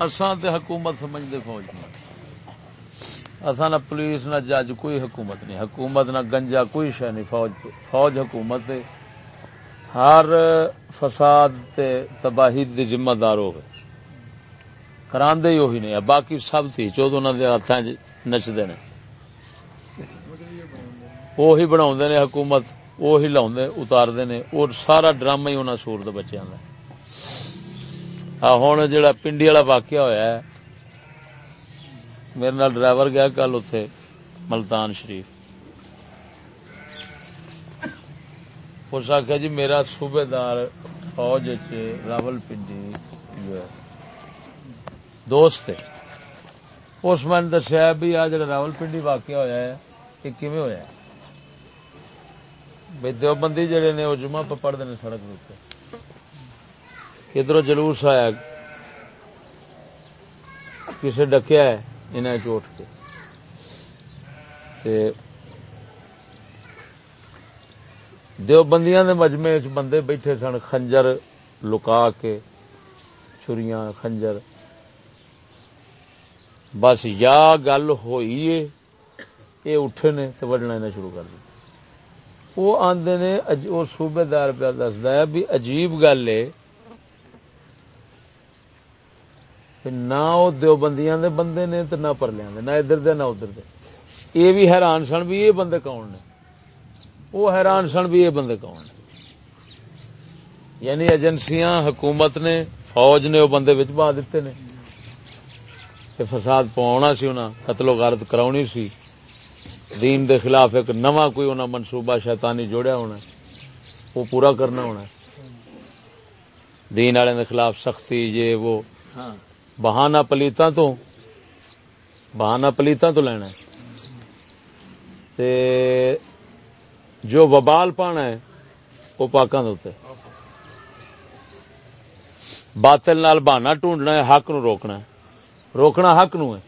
اسان تے حکومت سمجھتے فوج میں اسان نہ پولیس، نہ جج، کوئی حکومت نہیں۔ حکومت نہ گنجا، کوئی شہ نہیں۔ فوج فوج حکومت ہر فساد تے تباہی دی ذمہ دار ہو کراندے ہی وہی نہیں باقی سب تھی۔ چودہ انہوں کے ہاتھ نچتے ہیں وہی بنا حکومت وہی لاؤ اتارتے ہیں اور سارا ڈرامہ ہی انہوں سور دے بچوں کا ہوں جا پنڈی والا واقعہ ہوا ہے، میرے نال ڈرائیور گیا کل اتے ملتان شریف۔ اس آخیا جی میرا صوبے دار فوج راول پنڈی جو ہے، دوست اس میں دسیا بھی آ جا راول پنڈی واقعہ ہوا ہے، یہ کیون ہوا بھائی دیوبندی جڑے نے، وہ جمعہ پہ پڑھتے ہیں سڑک ادھر جلوس آیا کسی ڈکیا ہے انہیں چوٹ کے۔ دیوبندیاں دے مجمے بندے بیٹھے سن، خنجر لکا کے، چھریاں، خنجر۔ بس یا گل ہوئی ہے یہ اٹھے نے تو وڈنا انہیں شروع کر دیا۔ وہ آدھے نے وہ صوبے دار پہ دستا ہے بھی عجیب گل ہے نہ وہ دیوبندیاں دے بندے نے تو نہ پرلیا نہ ادھر دے نہ ادھر دے۔ یہ بھی حیران سن بھی یہ بندے کون نے؟ وہ حیران سن بھی یہ بندے کون نے؟ یعنی ایجنسیاں، حکومت نے، فوج نے وہ بندے بچ بہا دیتے نے۔ فساد پوانا سی انہاں، قتل و غارت کراونی سی۔ دین دے خلاف ایک نواں کوئی انہاں منصوبہ شیطانی جوڑیا ہونا وہ پورا کرنا ہونا دین والے خلاف سختی، یہ وہ۔ ہاں۔ بہانا پلیتاں تو بہانا پلیتاں تو لینا تے جو وبال پانا ہے، وہ پاکاں دے باطل نال بہانا ٹونڈنا ہے، حق نو روکنا ہے۔ روکنا حق نو ہے۔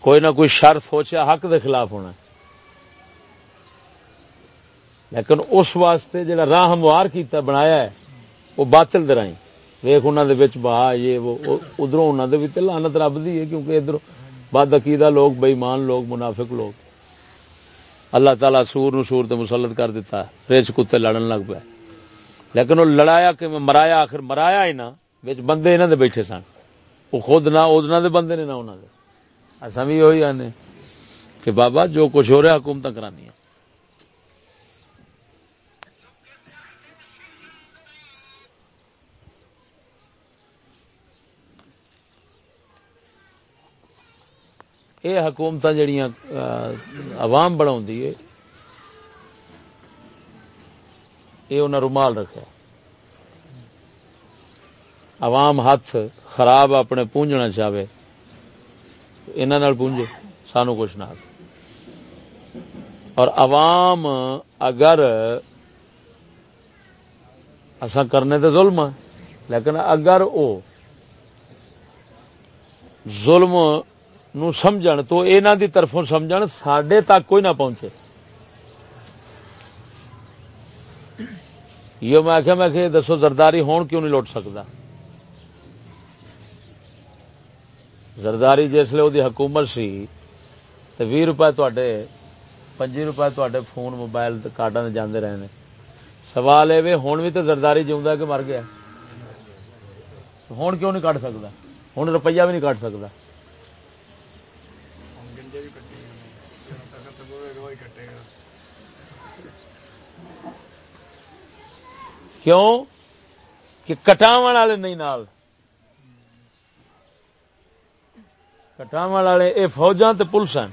کوئی نہ کوئی شر سوچا حق دے خلاف ہونا لیکن اس واسطے جا راہ ہموار کیتا بنایا ہے، وہ باطل درائی ویخ انہوں دے بہا، یہ وہ ادھر انہوں دے بھی لانت رب دی ہے، کیونکہ ادھر بد عقیدہ لوگ بےمان لوگ، منافق لوگ۔ اللہ تعالیٰ سور نو سور تے مسلط کر دیتا ہے ریچ کتے لڑن لگ پہ لیکن وہ لڑایا کہ مرایا، آخر مرایا ہی نہ بندے انہوں دے بیٹھے سن۔ وہ خود نہ ادنا دے بندے نے نہ انہوں دے۔ اصا بھی وہی آنے کہ بابا، جو کچھ ہو رہا حکومت کرانی ہے یہ حکومت جہیا عوام بنا یہ انہیں رومال رکھا عوام ہاتھ خراب اپنے پونجنا چاہے انہوں پونجے سانو کچھ نہ اور عوام اگر اصا کرنے تو ظلم لیکن اگر او ظلم نو سمجھن تو انہوں دی طرفوں سمجھن سڈے تک کوئی نہ پہنچے۔ یہ میں آخیا میں کہ دسو زرداری ہون کیوں نہیں لوٹ سکتا؟ زرداری جس جسے وہ حکومت سی تو بھی روپئے تے پنجی روپئے تے فون، موبائل کارڈ جانے رہے ہیں سوال یہ ہوں بھی تو زرداری جیوا کہ مر گیا؟ ہوں کیوں نہیں کٹ سکتا؟ ہوں روپیہ بھی نہیں کٹ سکتا۔ کیوں کہ کٹاو والے نہیں نال؟ کٹاو والے یہ فوجاں تے پولیس ہیں۔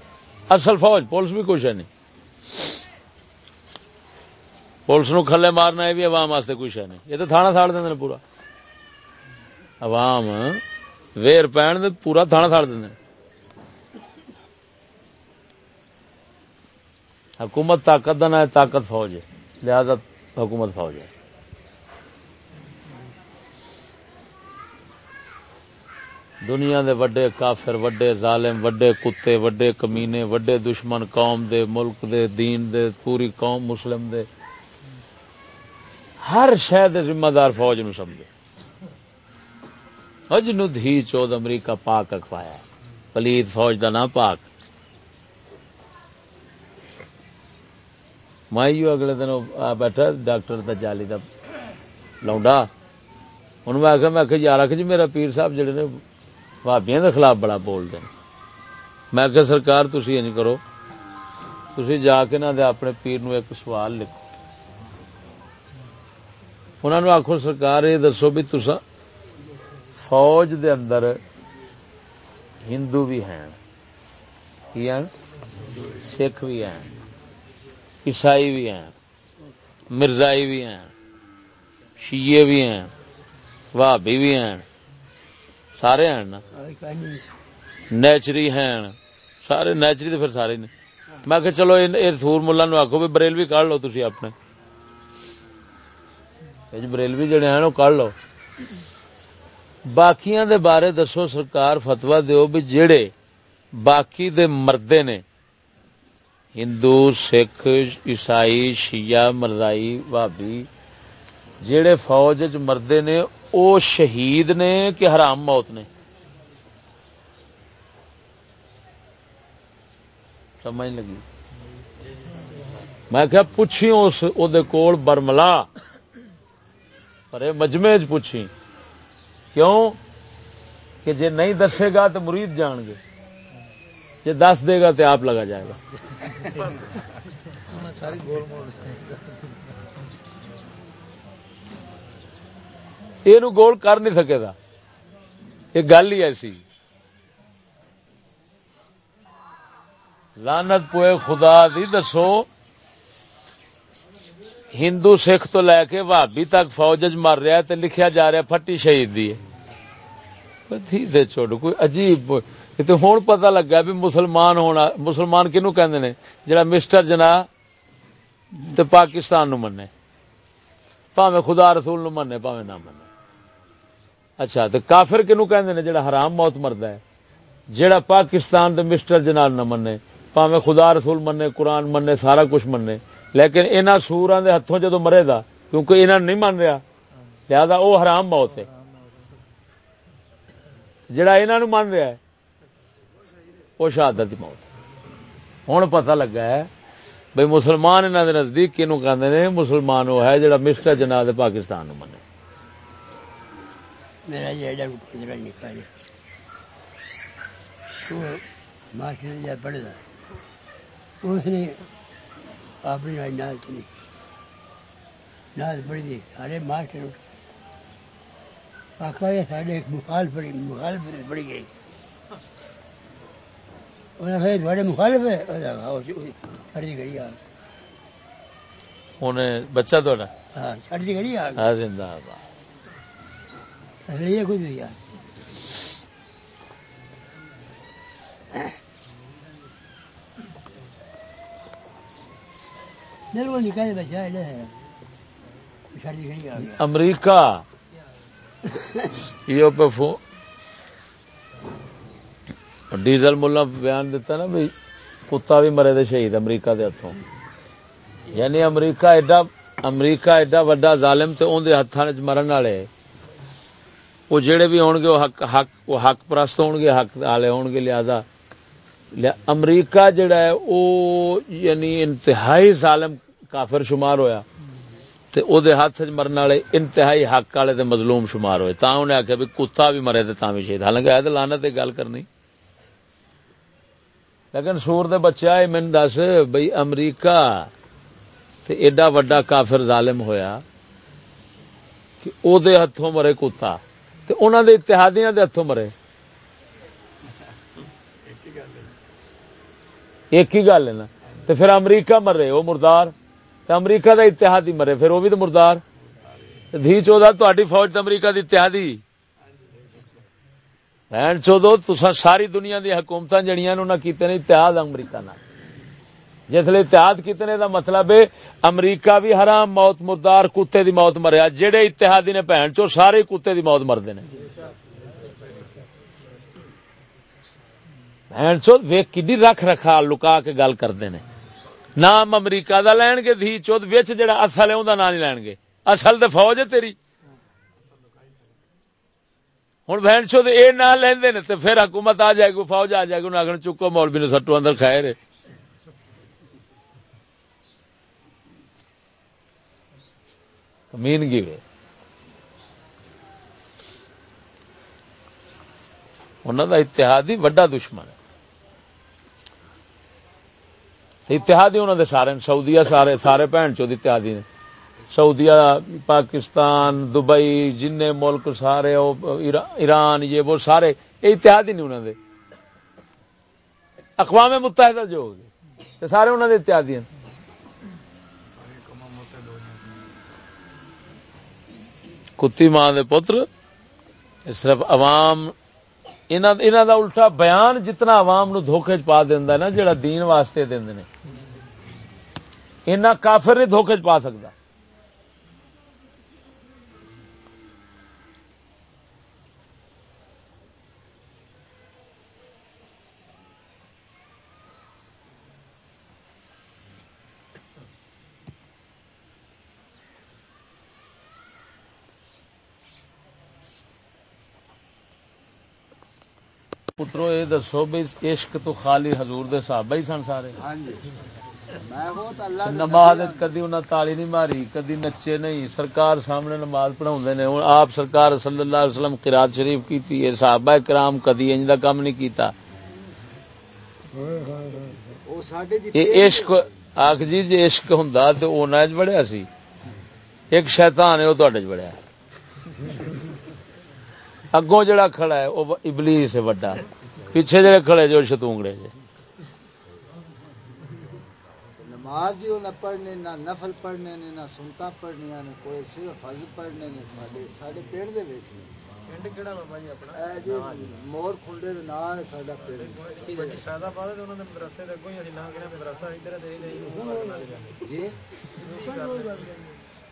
اصل فوج، پولیس بھی کچھ ہے نہیں۔ پولیس نو کھلے مارنا یہ بھی عوام واسطے کچھ ہے نہیں۔ یہ تو تھانہ ساڑ دیں پورا۔ عوام ویر پہن دے پورا تھانہ ساڑ دیں حکومت طاقت نہ ہے، طاقت فوج ہے۔ لہذا حکومت فوج ہے۔ دنیا دے وڈے کافر، وڈے ظالم، وڈے کتے، وڈے کمینے، وڈے دشمن قوم دے، ملک دے، دین دے، پوری قوم مسلم دے۔ ہر شہر ذمہ دار فوج نو سمجھے۔ ند ہی چود امریکہ پاک رکھوایا پلیت فوج دا نام پاک۔ مائیو اگلے دن بیٹھا، ڈاکٹر دا جالی دا لونڈا۔ ان میں آخر میں یار آخ جی میرا پیر صاحب جڑے نے بھابیا کے خلاف بڑا بولتے ہیں میں کہ سرکار تھی انج کرو تھی جا کے نہ دے اپنے پیر نو ایک سوال لکھو انہوں نے آخو سرکار یہ دسو بھی تسا فوج دے اندر ہندو بھی ہیں سکھ بھی ہیں عیسائی بھی ہیں مرزائی بھی ہیں شیے بھی ہیں بھابی بھی ہیں سارے ہیں نا نیچری ہیں سارے نیچری تو پھر سارے نے میں کہ چلو سور ملا نو آخو بھی بریل بھی کھ لو تھی اپنے بریلوی جڑے ہیں وہ کر لو باقیاں دے بارے دسو سرکار فتوا دیو بھی جڑے باقی دے مردے نے ہندو سکھ عیسائی شیعہ مردائی بھابی جڑے فوج مردے نے او شہید نے کہ حرام موت نے؟ سمجھ لگی۔ میں کیا پوچھی اس کول برملا۔ پر مجمے چ پوچھی۔ کیوں؟ کہ جے نہیں دسے گا تو مرید جان گے۔ جے دس دے گا تو آپ لگا جائے گا۔ یہ گول کر نہیں سکے گا یہ گل ہی ایسی لانت پوئے خدا دی دسو ہندو سکھ تو لے کے بھابی تک فوج مر رہا ہے لکھیا جا رہا پھٹی شہید دی دے چھوڑ کوئی عجیب ہوں پتا لگا بھی مسلمان ہونا مسلمان کنو کہ جڑا مسٹر جنا پاکستان نو منے پاوے خدا رسول نو منے پاوے نہ منے اچھا تو کافر کنو کہ جڑا حرام موت مرد ہے؟ جڑا پاکستان دے مسٹر جناب نہ منے پاوے خدا رسول منے قرآن منے سارا کچھ منے لیکن انہوں سورا دے ہاتھوں جدو مرے گا کیونکہ انہوں نہیں من رہا لہذا وہ حرام موت ہے۔ جڑا انہوں من رہا ہے وہ شہادت موت ہوں پتہ لگا ہے بھائی مسلمان انہوں دے نزدیک کنو کہ مسلمان وہ ہے جڑا مسٹر جناب پاکستان نو منے میرا جیڈا نکلا ماسٹر پڑھتا اس نے اپنی نال چلی نال پڑھی دی۔ سارے ماسٹر آخا یہ سارے مخال پڑھی مخال پڑھی گئی بڑے مخالف ہے سڑی گڑی آ بچہ تھوڑا؟ ہاں سڑی گڑی آ زندہ یہ کچھ بھی یار۔ امریکہ۔ ڈیزل ملا بیان دیتا نا بھائی۔ کتا بھی مرے دے شہید امریکہ دے ہاتھوں یعنی امریکہ ایڈا امریکہ ایڈا وڈا ظالم تے اون دے ہاتھاں وچ مرن والے۔ وہ جڑے بھی ہون گے، وہ حق حق، وہ حق پرست ہون گے، حق والے ہون گے، لہذا امریکہ جڑا ہے، وہ یعنی انتہائی ظالم کافر شمار ہویا۔ تے او دے ہاتھ مرن والے انتہائی حق والے تے مظلوم شمار ہوئے۔ تا انہیں آخیا بھی کتا بھی مرے تے تاں بھی شہید۔ حالانکہ ہے تے لعنت دی گل کرنی۔ لیکن سور دے بچے آئے من دس بھئی امریکہ تے ایڈا وڈا کافر ظالم ہویا کہ او دے ہتھوں مرے کتا۔ تے انہاں دے اتحادیاں دے ہتھوں مرے۔ ایک ہی گل ہے نا۔ تو پھر امریکہ مر رہے وہ مردار۔ تو امریکہ دا اتحادی مرے، پھر وہ بھی تو مردار۔ دھی چودہ تاری فوج تو امریکہ دی اتحادی۔ بہن چودو تسا ساری دنیا دی حکومت جڑیاں نہ کیتے نے اتحاد امریکہ نہ جسے اتحاد کیتے دا مطلب ہے، امریکہ بھی حرام، موت مردار کتے دی موت مریا جہے اتحادی نے بہن چو، سارے کتے دی موت مردے نے۔ بھن چو ویک کی رکھ رکھا لکا کے گل کرتے ہیں نام امریکہ دا لین گے، دھی چود وچ جڑا اصل ہے انہوں نام نہیں لین گے۔ اصل تو فوج ہے تیری۔ ہوں بہن چو یہ نہ لیندے نے تو پھر حکومت آ جائے گی، فوج آ جائے گی انہیں آخر چکو، مولوی نے سٹو اندر کھائے رہے۔ مین وے انہوں کا اتحادی وڈا دشمن ہے اتحادی انہوں دے سارے سعودیا سارے سارے بھن چو اتحادی نے سعودیا پاکستان دبئی جن ملک سارے ایران یہ وہ سارے یہ اتحادی نہیں انہوں دے اقوام متحدہ جو ہوگی سارے انہوں دے اتحادی ہیں کتی ماں دے پتر صرف عوام انہوں دا الٹا بیان جتنا عوام نو دھوکے چ پا دینا نا جڑا دین واسطے دے اینا کافر نہیں دھوکے چ پا سکتا پترو یہ دسو بھائی عشق تو خالی حضور دے صحابہ ہی سن سارے۔ ہاں جی۔ نماز کدی انہیں تالی نہیں ماری کدی نچے نہیں۔ سرکار سامنے نماز پڑھا نے۔ ہوں آپ سرکار صلی اللہ علیہ وسلم قرات شریف کی صحابہ کرام کدی انج دا کام نہیں کیتا۔ عشق آخ جی جی عشق ہوں تو وہ نج بڑھیا سی۔ ایک شیطان ہے وہ تے بڑھیا۔ اگوں جڑا کھڑا ہے وہ ابلیس ہے وڈا۔ پیچھے جڑے کھڑے جو شتونگڑے جے۔ نماز جو نہ پڑھنے نہ نفل پڑھنے نے نہ سنتا پڑھنے نے کوئی صرف فرض پڑھنے نے ساڈے ساڈے پیڑ دے وچ پنڈ کیڑا بابا جی اپنا؟ اے جی مور کھنڈے دے نال ہے ساڈا پیڑ۔ تے انہاں دے مدرسے دے کوئی اسی نہ کہنا مدرسہ ادھر دے نہیں جی؟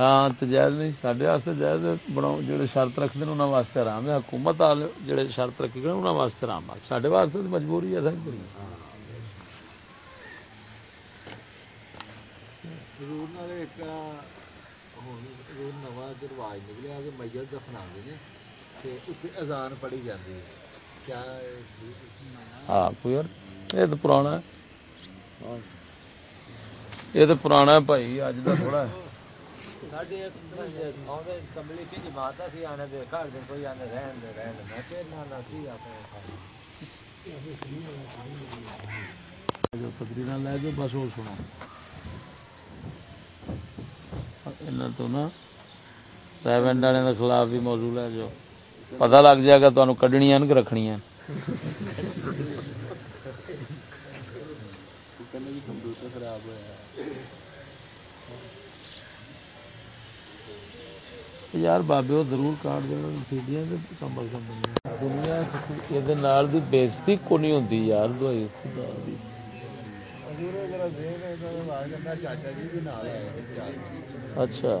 ہاں تو جائز نہیں سڈے جائز بناؤ جڑے شرط رکھتے ہیں انہوں واسطے آرام ہے حکومت والے جڑے شرط رکھے گئے انہوں واسطے آرام ہے سڈے واسطے تو مجبوری ہے ساری رواج نکلیا کہ میت دفنا ازان پڑھی جاتی ہے ہے ہے نہ لے جو بس وہ سنو تو نا ریونڈ والے کے خلاف بھی موضوع ہے جو پتا لگ جائے گا تمہیں کڈنیا کہ رکھنی خراب ہوا یار بابے وہ ضرور کاٹ دینا سیڈیاں کمبل کمبل دنیا یہ بےزتی کو نہیں ہوتی یار دوائی خدا دی اچھا۔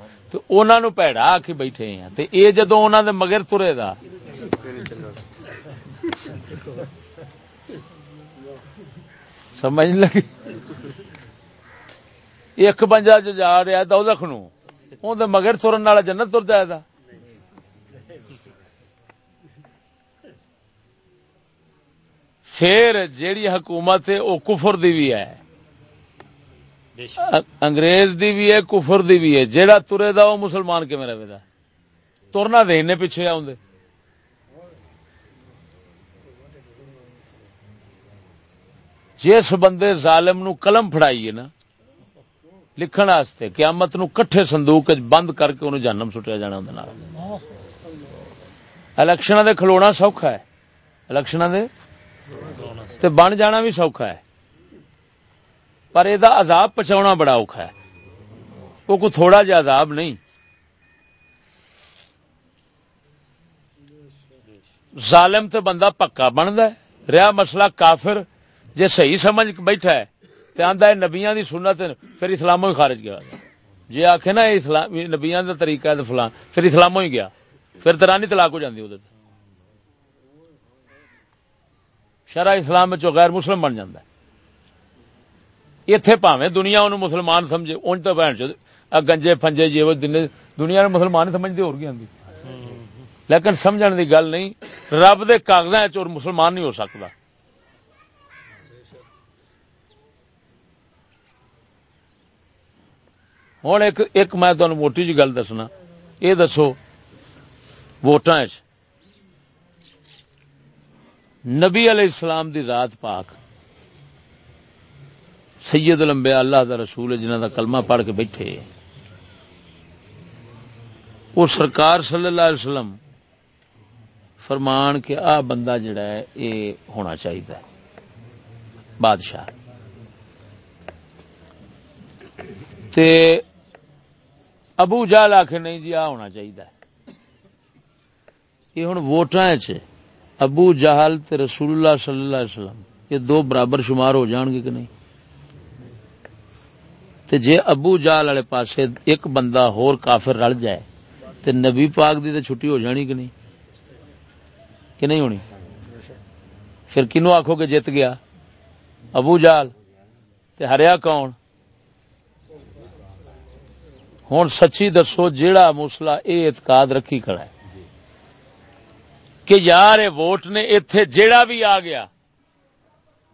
تو انہوں پیڑا آ کے بیٹھے ہیں۔ تو یہ جدو انہوں دے مگر ترے دا۔ سمجھ لگی؟ ایک بنجا جو جا رہا ہے دولت نو اندر مگر ترن والا جنت تر جائے گا پھر جیڑی حکومت ہے وہ کفر دی بھی ہے۔ انگریز دی بھی ہے، کفر دی بھی ہے۔ جیڑا ترے دا وہ مسلمان کے میرے دا؟ ترنا دے، انہیں پیچھے آدھے جس بندے ظالم نو قلم فڑائیے نا، لکھن واسطے قیامت نو کٹھے صندوق بند کر کے انہوں جانم سٹیا جانا الیکشن دے کھلونا سوکھا ہے۔ الیکشن دے تے بن جانا بھی سوکھا ہے۔ پر یہ عذاب پچاؤنا بڑا اوکھا ہے۔ وہ کوئی تھوڑا جا عذاب نہیں۔ ظالم تے بندہ پکا بنتا ہے۔ رہا مسئلہ کافر جے صحیح سمجھ بیٹھا ہے تے آندا ہے نبیاں دی سنت پھر اسلاموں ہی خارج گیا۔ جے آکھے نا اسلام نبیاں دا طریقہ ہے فلاں، پھر اسلاموں ہی گیا۔ پھر ترانی طلاق ہو جاندی اودے شرع اسلام وچ غیر مسلم بن جاندا ہے۔ ایتھے پاویں دنیا انہوں مسلمان سمجھے اون تے بہن چ گنجے پھنجے جے وہ دنیا نوں مسلمان سمجھدے ہور گیا لیکن سمجھن دی گل نہیں رب دے کاغذاں وچ اور مسلمان نہیں ہو سکدا ہوں ایک ایک میں تمہیں موٹی جی گل دسنا یہ دسو ووٹاں نبی علیہ السلام دی ذات پاک سید الانبیاء اللہ دا رسول جنہ دا کلمہ پڑھ کے بیٹھے۔ وہ سرکار صلی اللہ علیہ وسلم فرمان کہ آ بندہ جڑا ہے یہ ہونا چاہیے بادشاہ۔ تے ابو جال آخ نہیں جی آ ہونا چاہیے یہ ہوں ووٹاں ابو جہل تے رسول اللہ صلی اللہ علیہ وسلم، یہ دو برابر شمار ہو جان گے کہ نہیں؟ تے جے ابو جال والے پاسے ایک بندہ ہور کافر رل جائے تے نبی پاک دی تے چھٹی ہو جانی کہ نہیں؟ کہ نہیں ہونی؟ پھر کنو آخو کہ جیت گیا؟ ابو جال، تے ہریا کون؟ ہوں سچی دسو جیڑا مسلا یہ اعتقاد رکھی کھڑا ہے۔ کہ یار ووٹ نے اتے جیڑا بھی آ گیا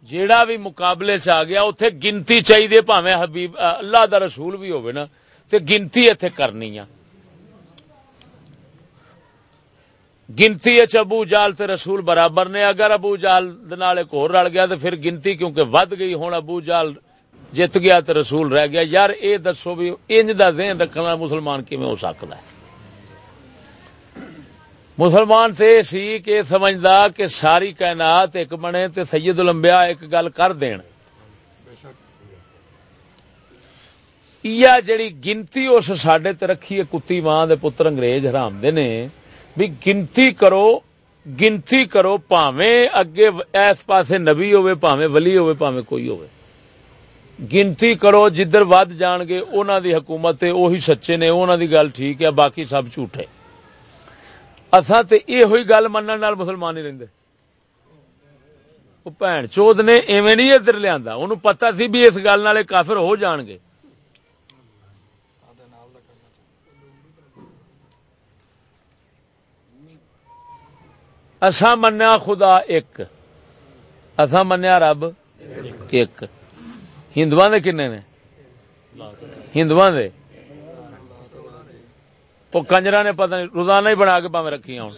جیڑا بھی مقابلے چ آ گیا اتے گنتی چاہیے پاوے حبیب اللہ دا رسول بھی ہوئے نا، تے گنتی اتے کرنی آ۔ گنتی ابو جال تے رسول برابر نے، اگر ابو جال ایک ہو رل گیا تو پھر گنتی کیونکہ ود گئی ہوں ابو جال جت گیا تو رسول رہ گیا۔ یار، اے دسو بھی، انج دا ذہن رکھنا مسلمان ہو سکتا ہے؟ مسلمان سے سی کہ سمجھدا کہ ساری کائنات ایک بنے تے سید الانبیاء ایک گل کر دین۔ یا جڑی گنتی اس ساڈے تے رکھی ہے کتی ماں دے پتر انگریز حرام دے نے، بھی گنتی کرو گنتی کرو پاویں اگے اس پاسے نبی ہوے پاویں ولی ہوے پاویں کوئی ہوے گنتی کرو جدھر ود جان گے انہوں دی حکومت وہی سچے نے انہوں دی گل ٹھیک ہے، باقی سب جھوٹے۔ اصا تو یہ ہوئی گل من مسلمان ہی رہتے بھن چود نے ایویں نہیں ادھر لیا ان پتا سی بھی اس گل کافر ہو جان گے۔ اسا منیا خدا ایک اسا منیا رب ایک۔ ہندو کنے نے؟ ہندو کنجرا نے پتہ نہیں روزانہ ہی بنا کے پاوے رکھی ہوں۔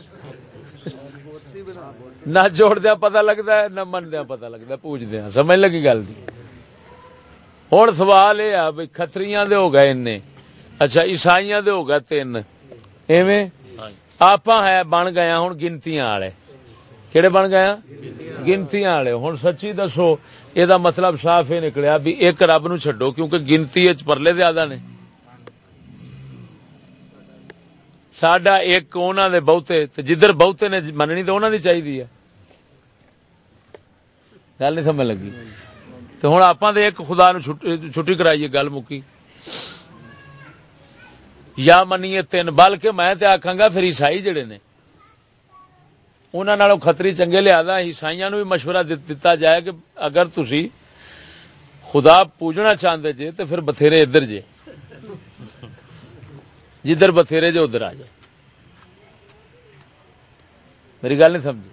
نہ جوڑ دیا پتا لگتا ہے نہ من دیا پتا لگتا ہے پوچھ دیا سمجھ لگی گل ہوں سوال یہ ہے بھائی کتری ہو گئے ان اچھا عیسائی ہو گئے تین۔ ایویں؟ آپ ہے بن گیا ہوں گنتی والے کہڑے بن گیا گنتی والے ہوں سچی دسو یہ مطلب صاف یہ نکلیا بھی ایک رب نو چڈو کیونکہ گنتی پرلے زیادہ نے۔ سڈا ایک انہوں نے بہتے جدھر بہتے نے مننی تو انہوں نے چاہیے گل نہیں سمجھ لگی تو ہوں آپ دے ایک خدا نو چھٹی کرائیے گل مکی یا منیے تین بلکہ میں آخا گا پھر عیسائی جڑے نے انہوں خطری چنگے لیا عیسائی نو بھی مشورہ دتا جائے کہ اگر تھی خدا پوجنا چاہتے جے تو پھر بتھیرے ادھر جے جدھر بتھیرے جو ادھر آ جائے۔ میری گل نہیں سمجھی؟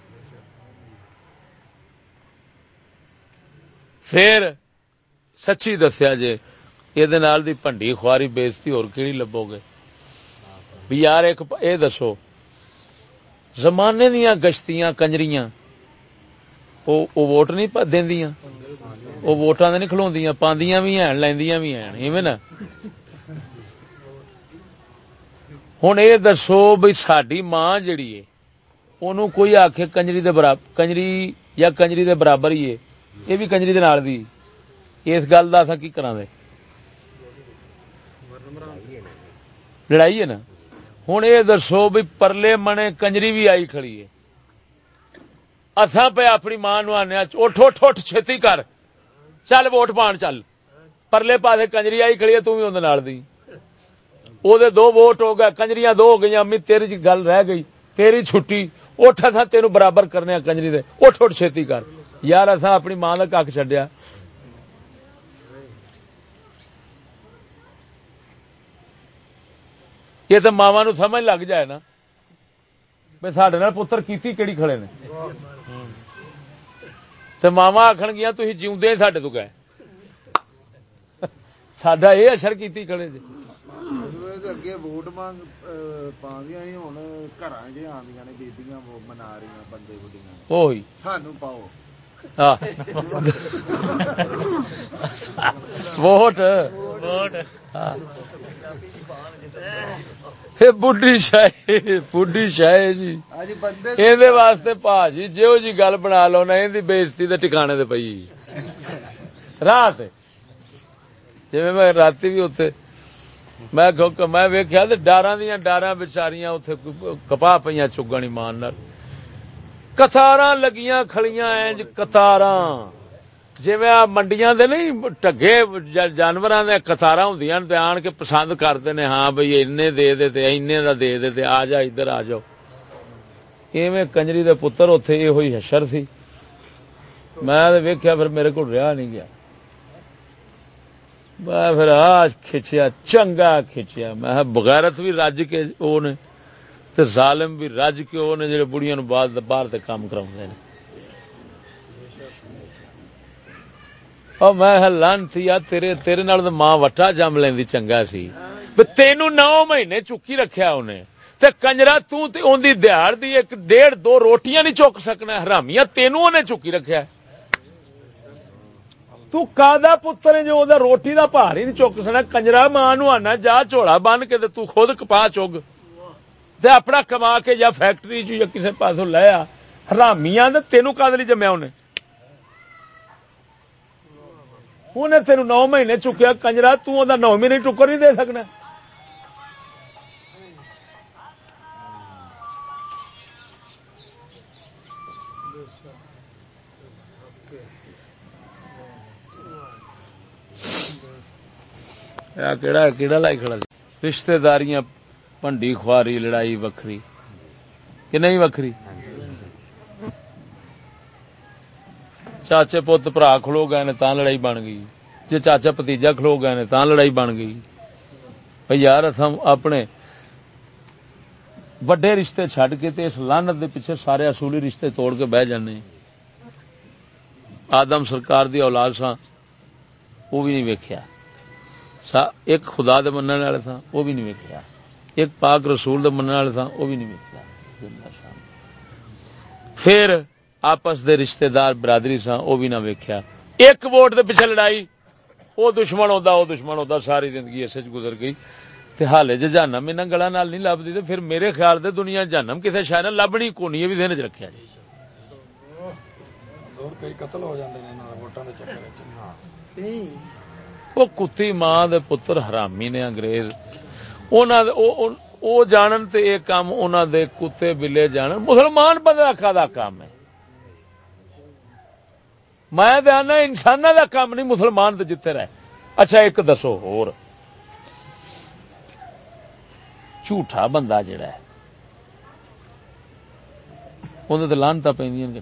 پھر سچی دسیا جے یہ پنڈی خواری بےزتی اور لبو گے؟ بھی یار ایک اے دسو، زمانے دیا گشتیاں، کنجریاں ووٹ نہیں دیا وہ ووٹاں نہیں کھلوا پاندیاں بھی ہیں، لیندیاں بھی ہیں، ایویں نا؟ ہوں یہ دسو بھائی ساری ماں جیڑی ہے انہوں کوئی آخ کنجری دے برابر کنجری یا کنجری دے برابر ہی ہے یہ بھی کنجری دے نال دی اس گل کا کی کرا دے لڑائی ہے نا ہوں یہ دسو بھی پرلے منے کنجری بھی آئی کھڑی ہے اصا پہ اپنی ماں نو آنے اٹھ اٹھ اٹھ چھتی کر چل ووٹ پان چل پرلے پاس کنجری آئی کھڑی ہے تھی اندر دی وہ دو ووٹ ہو گئے کنجریاں دو ہو گئی امی تیری گل رہ گئی تیری چھٹی اٹھ اصا تین برابر کرنے کنجری دے اٹھ اٹھ چھتی کر یار اصا اپنی ماں کا کھ چڈیا یہ تو ماوا نو سمجھ لگ جائے نا بھائی سڈے پتر کیتی کہڑی کھڑے نے تو ماوا آخن گیا تھی جیوندے سڈے تو گئے سڈا یہ اثر کیتی کھڑے جی اگے ووٹ مانگ پاندیاں ہوں گھر جی آدی نے بیبیاں منا رہی بندے بڑھیا سانو پاؤ ووٹ بڈی شاہ بڈی شاہ جی یہ واسطے پا جی جیو جی گل بنا لو نا یہ بےزتی دے ٹکانے دے پی رات جی میں رات بھی اتنے میں میں ویکیا ڈارا دیا ڈارا بچاریاں اتنے کپا پہ چگن ایمان کتار لگیاں کھڑیاں اینج کتار جی منڈیاں دے نہیں، ٹگے جانور کتار ہوں آن کے پسند کرتے ہیں ہاں بھائی این دے دے این دا دے دے آ جا ادھر آ جاؤ۔ ایویں کنجری دے پتر اتے یہ ہوئی حشر سی۔ میں ویکیا پھر میرے کو رہا نہیں گیا۔ میں پھر آج کھچیا، چنگا کھچیا۔ میں بغیرت بھی رج کے وہ نے تے ظالم بھی رج کے وہ نے جڑے بڑیاں نو بعد باہر تے کام کراؤں نے۔ اور میں لانتی تیرے تیرے نال ماں وٹا جم لیندی چنگا سی۔ تینو نو مہینے چکی رکھیا انہیں۔ تے کنجرا تون دی دیہڑ دی ایک ڈیڑھ دو روٹیاں نہیں چک سکنا، حرامیاں تینوں نے چکی رکھیا۔ تو کا پتر جو دا روٹی دا پار ہی نہیں چک سکنا کنجرا ماں نو آنا جا چوڑا بن کے تے تو خود کپا چگ تے اپنا کما کے یا فیکٹری چ یا کسی پاسوں لیا حرامیاں تینوں کا جمیا انہیں انہیں تین نو مہینے چکیا کنجرا تا نو مہینے ٹکر نہیں دے سکنا کیڑا لائی کھڑا رشتے داریاں پنڈی خواری لڑائی وکری کہ نہیں وکری چاچے پوت برا کھلو گئے نے تا لڑائی بن گئی جی چاچا پتیجا کھلو گئے نے تا لڑائی بن گئی بھائی یار اپنے وڈے رشتے چڈ کے تے اس لانت دے پیچھے سارے اصولی رشتے توڑ کے بہ جانے آدم سرکار دی اولاد سا وہ بھی نہیں ویکیا ایک خدا دے منع والے سا وہ بھی نہیں ویکیا ایک پاک رسول دے منع والے سا وہ بھی نہیں ویکیا پھر آپس دے رشتہ دار برادری سا وہ بھی نہ ویکیا ایک ووٹ دے پیچھے لڑائی وہ دشمن ہوتا وہ دشمن ہوتا ساری زندگی اس گزر گئی۔ حالے جی جانم ان گلا نال نہیں لبتی تو پھر میرے خیال دے دنیا جانم کسی شاید لبنی کونی ہے بھی دن چ رکھا جی قتل ہو وہ کتی ماں دے پتر حرامی نے انگریز او جانن تے ایک کام انہاں دے کتے بلے جانن مسلمان بندہ کا دا کام ہے میں دیا انسان کا کام نہیں مسلمان تو جتے رہے اچھا ایک دسو ہور جھوٹا بندہ جڑا ہے اندر تو لانتا پہ نہیں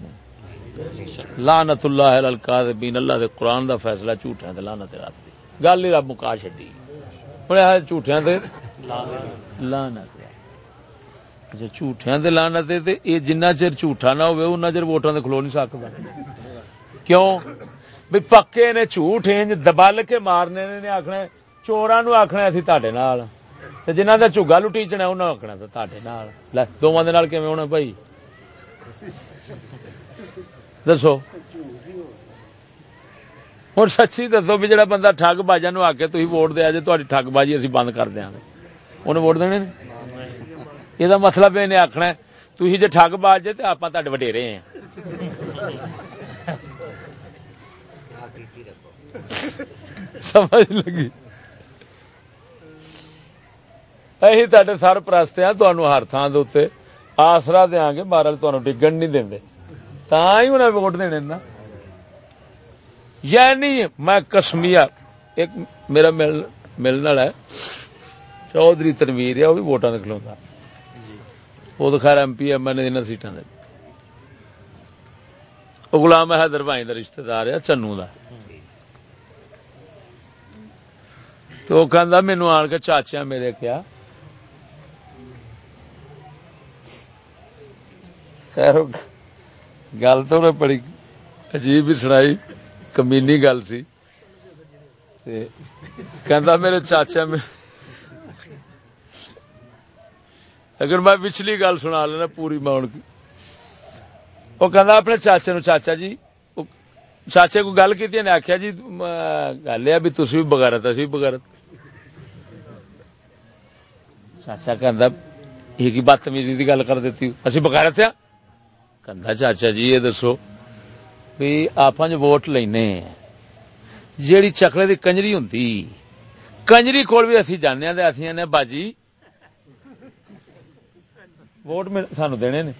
لانت اللہ بین اللہ دے قرآن دا فیصلہ جھوٹا لانت رات گل ہی رب مکا چڈی بڑے جھوٹیا لانت اچھا جھوٹیاں دے لانت یہ جنہ چر جھوٹا نہ ہوئے انہ چر ووٹاں دے کھلو نہیں سکتا کیوں؟ بھی پکے نے جھوٹ انج دبل کے مارنے نے آخنا چورا نو آخنا اسی تڈے نال۔ جنہ کا چوگا لٹیچنا انہوں آخنا تڈے نال۔ دونوں کے ہونا بھائی دسو۔ ہوں سچی دسو بھی جڑا بندہ ٹگ باجا نو آ کے تھی ووٹ دیا جی تاری ٹگ بازی اسی بند کر دیا انہیں ووٹ دینے یہ مطلب یہ آخنا تھی جی ٹگ باج جے تو آپ تے وڈیرے ہیں سمجھ لگی اہی تے سر پرست ہیں تمہوں ہر تھان آسرا دیا گے مارل تمہیں ڈگن نہیں دیں تا ہی انہیں ووٹ دینے نا یعنی میں کسمیا، ایک میرا ملنے والا ہے، چودھری تنویر ہے، وہ بھی ووٹان نکلوا وہ تو خیر M P M L A سیٹان دے۔ وہ گلام حیدر بھائی کا رشتے دار ہے، چنو کا تو وہ کہ مینو آن کے چاچا میرے کیا۔ خیر، گل تو بڑی عجیب ہی سنائی۔ کمینی گل سی میرے چاچا میں اگر میں پچھلی گل سنا لینا پوری میں وہ کہ اپنے چاچے نو چاچا جی چاچے کو گل کی آخیا جی گل ہے بھی تھی بھی بغیرت اسی بغیرت چاچا کہ بدتمیزی کی گل کر دیتی اسی بغیرت آ چاچا جی یہ دسو بھی آپ ووٹ لینے جیڑی چکلے دی کنجری ہوں کنجری کول بھی اسی جانے اسی نے باجی ووٹ سانو دینے نے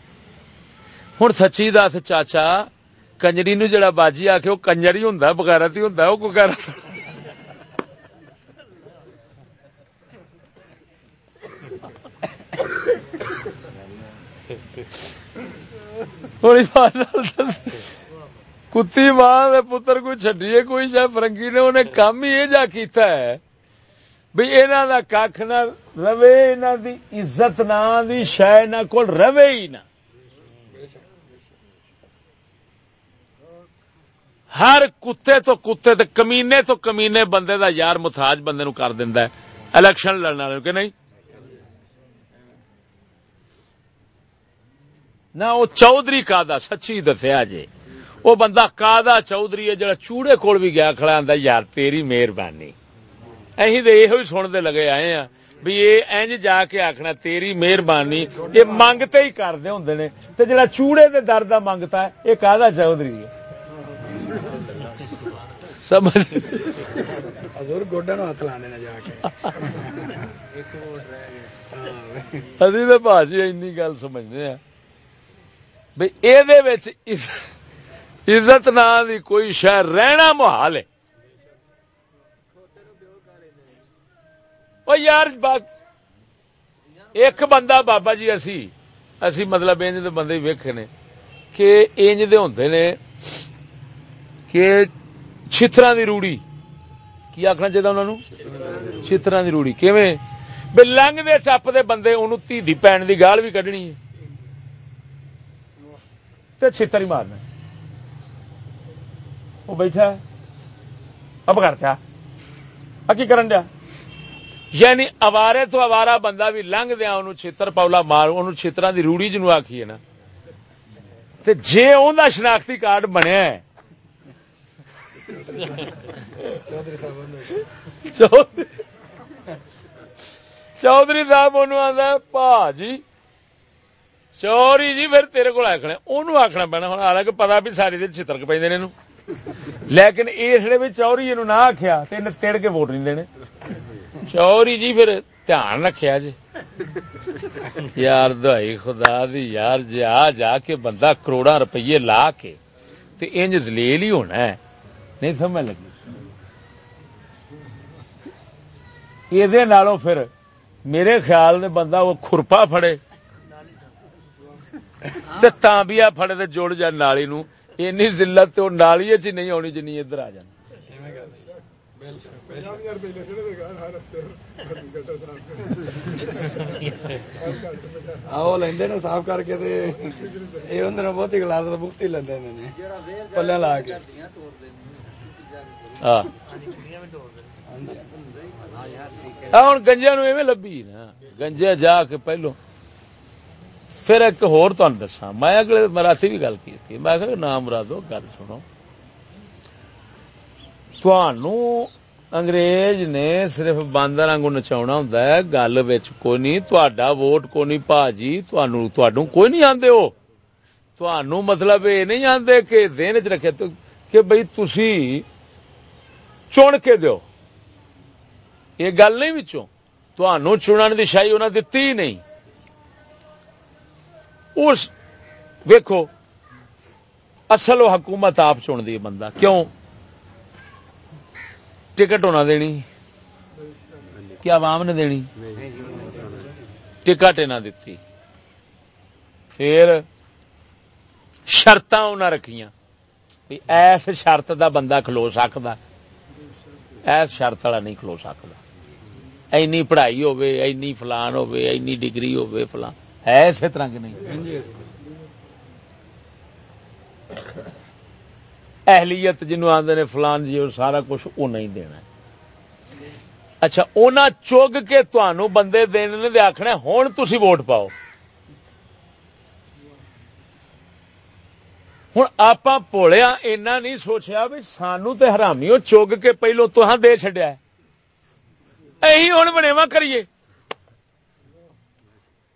ہوں سچی دس چاچا کنجری نو جڑا باجی آ کے وہ کنجر ہی ہوں بغیرت ہی ہوں وہ کو کتی ماں پتر کوئی چڈیے کوئی شاید فرنگی نے، انہیں کام ہی یہ جا کیتا ہے۔ بھئی اینا دا کھ نہ روے اینا دی عزت نہ، دی شہ نہ، کول روے ہی نہ۔ ہر کتے تو کتے تو کمینے تو کمینے بندے دا یار متاج بندے نو کر دیندا ہے۔ الیکشن لڑنا کہ نہیں؟ نہ وہ چودھری کا دا، سچی دسیا جی وہ بندہ کا چودھری ہے جڑا چوڑے کول بھی گیا کھڑا آتا یار تیری مہربانی اہی تو یہ سنتے لگے آئے ہیں بھی یہ اینج جا کے آخنا تیری مہربانی یہ منگتے ہی کرتے ہوں نے تو جڑا چوڑے دے درد منگتا ہے یہ کا چودھری ہے سمجھ گوڈا ہاتھ لانے جا کے ابھی تو بھاجی این گل سمجھنے ہیں بھائی یہ عزت نا دی کوئی شہر رہنا محال ہے۔ وہ یار ایک بندہ بابا جی اسی اسی مطلب انج دے بندے ویکھے نے کہ انج دے ہوندے نے کہ چھتراں دی روڑی۔ کی آخنا چاہیے انہاں انہوں چھتراں دی روڑی۔ کیویں؟ بے لنگ دے ٹپ دے بندے انہوں تی دی پین دی گال بھی کڈنی ہے۔ تے چھتر ہی مارنا وہ بیٹھا اب کرتا کی کرن دیا۔ یعنی اوارے تو اوارا بندہ بھی لنگ دیا، انہوں چھتر پولا مار، انہوں چھترا دی روڑی جنو آخی ہے نا۔ تے جے اون دا شناختی کارڈ بنیا ہے۔ چودھری صاحب انہوں آتا پا جی چوری جی پھر تیرے کو آخنا انہوں آخنا پینا ہوں حالانکہ پتا بھی ساری دن چترک پہ لیکن اس لیے بھی چوری نہ آخیا تین تڑ کے ووٹ نہیں دینے۔ چوری جی پھر دھیان رکھیا جی۔ یار دہائی خدا دی، یار جی آ جا کے بندہ کروڑا روپیے لا کے تو انج زلیل ہی ہونا ہے۔ نہیں سمجھ لگی۔ یہ پھر میرے خیال نے بندہ وہ خرپا فڑے تانبیا فڑے جوڑ جا نالی نو اینی ذلت تو نالی چ نہیں آنی جنی ادھر آ جانا لیندے نا صاف کر کے تے اے ہوندے نے بہت ہی گلاس مفتی لیندے نے پلے لا کے ہاں ہوں گنجا نو ایویں لبھی نا گنجا جا کے پہلو پھر ایک ہور تہن میں اگلے مراسی بھی گل کی میں کہ نام مرادو گل سنو۔ تھانوں انگریز نے صرف باندر آنگو نچا ہوں گل کوئی نہیں تا ووٹ کو نہیں پا جی کوئی نہیں آدھے وہ تھانوں مطلب یہ نہیں آدھے کہ دن چ رکھے کہ بھائی تھی چن کے دو یہ گل نہیں بچوں تھانوں چنن کی شاہی انہیں دتی ہی نہیں۔ اس ویکو اصل وہ حکومت آپ چنتی بندہ۔ کیوں؟ ٹکٹ ہونا دینی۔ کیا عوام نے دینی۔ ٹکٹ نہ دیتی۔ پھر شرط رکھیاں۔ ایس شرط دا بندہ کھلو سکتا ایس شرط والا نہیں کھلو سکتا اینی پڑھائی اینی فلان اینی ڈگری فلان۔ ہے اسی طرح کی نہیں۔ اہلیت جنوب آدھے نے فلان جی سارا کچھ وہ نہیں دینا۔ اچھا اونا چوگ کے تنوع بندے دینے دے آخنا ہوں تھی ووٹ پاؤ۔ ہوں آپ پوڑیا اینا نہیں سوچیا بھی سانو تے حرامی چوگ کے پہلو تو دے چڈیا اہی ہوں بنےوا کریے۔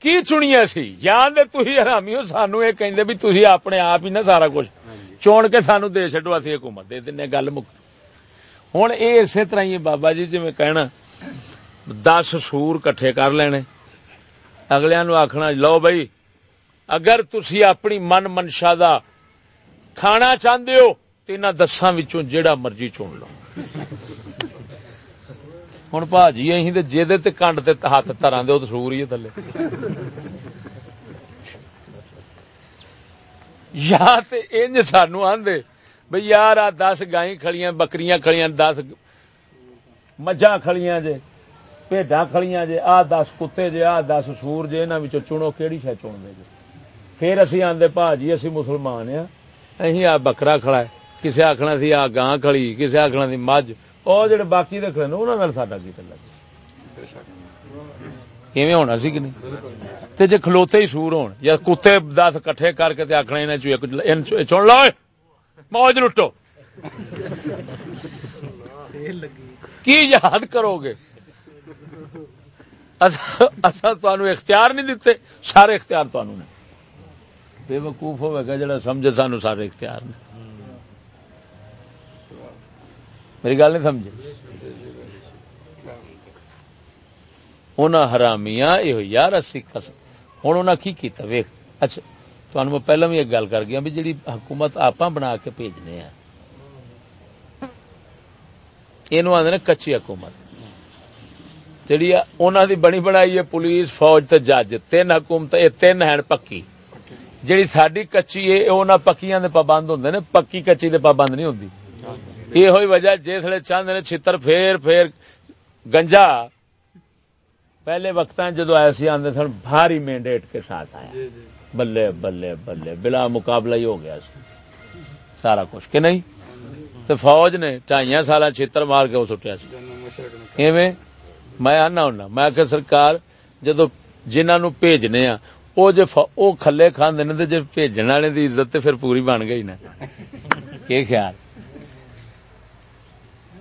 کی چنیا سی؟ یا تھی حرامی ہو؟ سانو یہ تھی اپنے آپ ہی نہ سارا کچھ۔ چون کے سانو دے چڈو اسی حکومت دے دیں گل مک ہوں یہ اسی طرح ہی بابا جی جی کہنا دس سور کٹھے کر لینے۔ اگلے نو آخنا لو بھائی اگر تھی اپنی من منشا دا کھانا چاہتے ہو تو ان دساں جیڑا مرضی چن لو۔ ہوں پاجی اہ جی کنڈ تے ہاتھ ترا دے سور ہی تھلے یا انج سانو آدھے بھائی یار آ دس گائیں کھڑیاں بکریاں کھڑیاں دس مجھا کھڑیاں جے پیڈا کھڑیاں جے آ دس کتے جے آ دس سور جے انہوں چنو کہڑی شہ چن دے جے پھر اسی آدھے پا جی اسی مسلمان ہاں اہی آ بکرا کھڑا ہے کسے آخنا سی آ گاں کھڑی کسے آخنا سی مجھ وہ جڑے باقی رکھے انہوں نے ساڈا کی کلا کیویں ہونا سی کہ نہیں تے جے کھلوتے ہی سور ہون یا کتے دس کٹھے کر کے آخنا چن لو موج لٹو کی یاد کرو گے اصا اختیار نہیں دیتے سارے اختیار تمہوں نے بے وقوف ہوئے گا جڑا سمجھے سانو سارے اختیار نے میری گل نہیں سمجھے انہیں حرامیاں یہ یار اسی ہوں انہیں کی کیتا؟ ویخ اچھا تمہیں میں پہلے بھی ایک گل کر گیا بھی جی حکومت آپ بنا کے بھیجنے ہیں یہ آدھے کچی حکومت۔ جی انہوں دی بنی بنائی ہے پولیس، فوج تے جج، تین حکومت یہ تین ہیں پکی۔ جیڑی ساری کچی ہے وہ پکیاں دے پابند ہوں نے، پکی کچی دے پابند نہیں ہوں یہ ہوئی وجہ جسے چاہتے ہیں چھتر پھیر پھیر گنجا۔ پہلے وقت جدو سی آدھے سن بھاری مینڈیٹ کے ساتھ آیا۔ جی، جی۔ بلے بلے بلے بلا مقابلہ ہی ہو گیا سارا کچھ کہ نہیں؟ تو فوج نے ٹائیاں سال چھتر مار کے وہ سٹیا میں آنا ہونا میں کہ سرکار جدو جنہوں بھیجنے آ وہ جی وہ کھلے کھانے نے جی بھیجنے والے کی عزت پھر پوری بن گئی نا۔ یہ خیال؟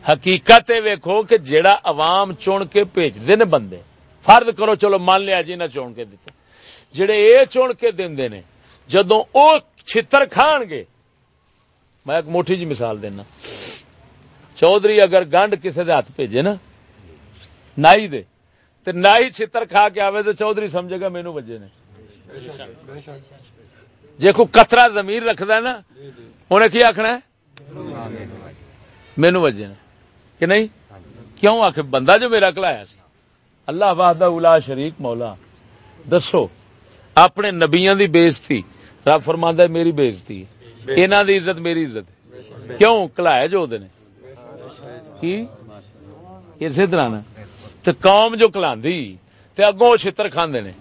حقیقت ویکو کہ جیڑا عوام چن کے بھیجتے نے بندے فرد کرو چلو مان لیا جی نہ چون کے دیتے جڑے اے چون کے دے نے جدو او چھتر کھان گے، میں ایک موٹی جی مثال دینا، چودھری اگر گنڈ کسی دے ہاتھ بھیجے نا، نائی دے، تے نائی چھتر کھا کے آوے تو چودھری سمجھے گا مینو بجے نے۔ جے کو کترا زمین زمیر رکھد نا، انہیں کی آخنا مینو بجے نے۔ کہ نہیں؟ کیوں؟ آخ بندہ جو میرا کلایا سی۔ اللہ واہدہ الا شریک مولا۔ دسو، اپنے نبیا دی بےزتی، رب فرما میری بےزتی انہوں دی عزت میری عزت کیوں؟ کلایا جو دے کی؟ اسی طرح نا۔ تے قوم جو کلاندی تے اگوں چھتر کھاندے نے۔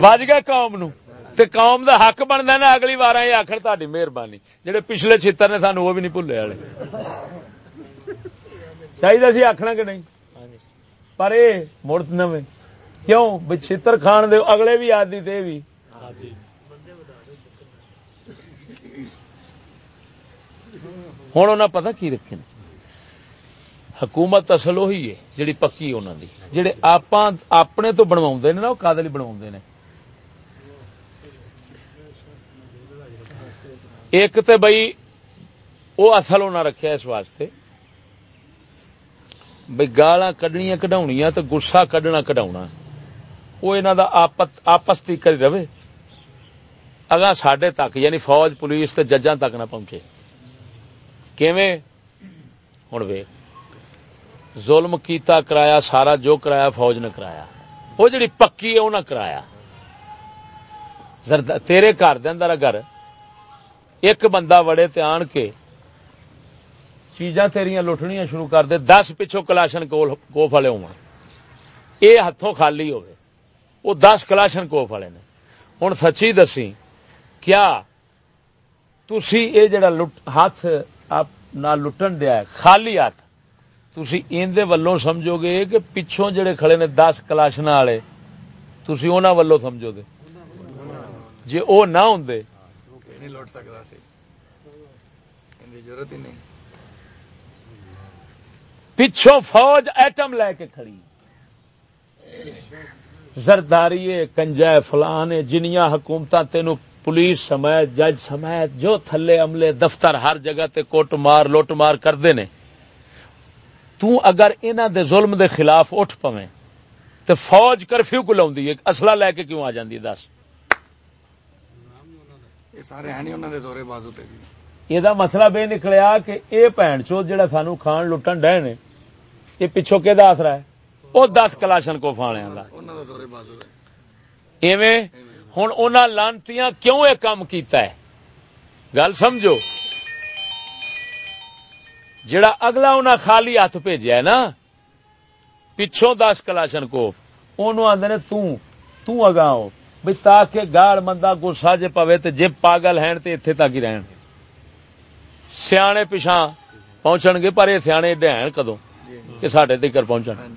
بج گیا قوم نو۔ تے قوم دا حق بنتا نا، اگلی بار یہ آخر تاری مہربانی۔ جہے پچھلے چھتر نے سانو وہ بھی نہیں بھولے والے۔ چاہیے سی آخنا کہ نہیں؟ پر یہ مڑ نو کیوں؟ بھائی چھتر کھان دے، اگلے بھی آدی تے بھی۔ ہوں انہیں پتا کی رکھے حکومت اصل وہی ہے، جڑی پکی انہوں دی۔ جڑے آپ اپنے تو بنوا نے نا، وہ کادل بنوا نے۔ ایک تے بئی وہ اصل انہیں رکھا اس واسطے بھائی گالا کڈنیا کڈا تو گسا کڈنا کڈا وہ انہوں کا آپس تک رہے۔ اگا سڈے تک یعنی فوج، پولیس تے ججاں تک نہ پہنچے۔ کیویں؟ ہوں وے ظلم کیتا کرایا، سارا جو کرایا فوج نے کرایا۔ وہ جڑی پکی ہے انہیں کرایا۔ تیرے گھر دے اندر اگر ایک بندہ وڑے تے آن کے چیزاں تیریاں لٹنیاں شروع کر دے، دس پچھوں کلاشن کوف والے ہو یہ ہاتھوں خالی ہوئے۔ وہ دس کلاشن کوف والے نے۔ ہوں سچی دسی، کیا تھی یہ جڑا ہاتھ نہ لٹن دیا ہے، خالی ہاتھ۔ تھی اندر ولوں سمجھو گے کہ پچھوں جڑے کھڑے نے دس کلاشن والے تھی انہوں ولوں سمجھو گے۔ جی وہ نہ ہوں ضرورت ہی نہیں۔ پچھوں فوج ایٹم لے کے کھڑی۔ زرداری کنجا فلان جنیا حکومت تینوں پولیس سمیت، جج سمیت، جو تھلے عملے دفتر ہر جگہ تے کوٹ مار، لوٹ مار کرتے ہیں انہ دے ظلم دے خلاف اٹھ پویں تو فوج کرفیو کو لاؤں اصلہ لے کے کیوں آ جاندی دس۔ یہ مسئلہ بے نکلیا کہ اے بھن چو جڑا سانو کھان لٹن ڈے نے یہ پچھو کہ آسرا ہے وہ دس کلاشن کو فالیا ایویں ہوں ان لانتی کیوں یہ کام کیتا ہے گل سمجھو جڑا اگلا انہیں خالی ہاتھ بھیجا نا پچھوں دس کلاشن کو آدھے تگا بھی تاکہ گال مندہ گسا جی پوے تو جی پاگل ہیں تو اتنے تک ہی رہن۔ سیانے پچھا پہنچن گے پر یہ سیانے ڈین کدو کہ سڈے تکر پہنچن۔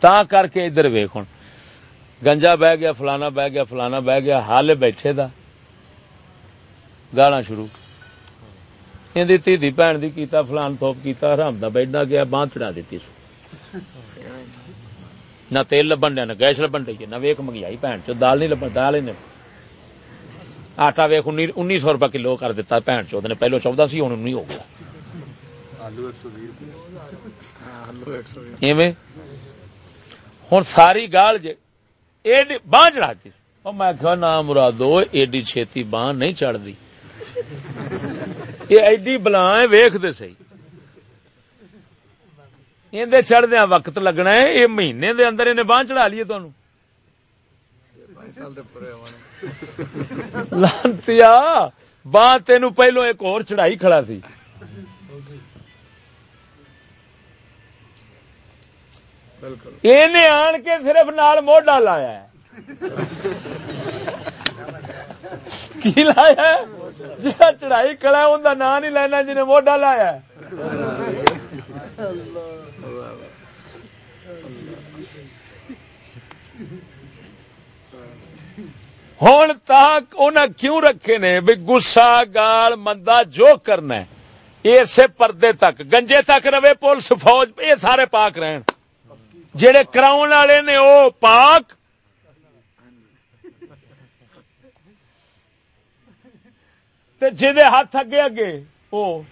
تا کر کے ادھر ویخ ہوں گنجا بہ گیا، فلانا بہ گیا، فلانا بہ گیا، حال بیٹھے دا۔ گالا شروع۔ تھی دی بھن دی کیتا، فلان تھوپ کیتا، حرام دا بیٹھا گیا بان چڑھا دیتی سو۔ نہ تیل لبن دیا نہ گیس لبن ڈی نہ ویک منگیائی بھن چو دال نہیں لبن دال ہی آٹا ویخ انی سو روپے کلو کر دیتا بھن چو نے پہلو چودہ سی ہوں انی ہو گیا۔ ہوں ساری گال جے بان چڑھاتی میں کہ نام مرادو ایڈی چھتی بان نہیں چڑھتی یہ ایڈی بلا ویخ دے سی اندر چڑھدیا وقت لگنا ہے، یہ مہینے دے اندر انہیں بان چڑھا لیے تمہیں لانتی بان تین پہلو ایک اور چڑھائی کھڑا سی۔ آن کے صرف نال موڈا لایا کی لایا جا چڑھائی کلا ان کا نام نہیں لینا جنہیں موڈا لایا ہوں تک انہیں کیوں رکھے نے؟ بھی گسا گال مندا جو کرنا اسے پردے تک، گنجے تک رہے پولیس فوج، یہ سارے پاک رہن۔ جڑے کراؤ والے نے وہ پاک۔ جہے ہاتھ اگے اگے وہ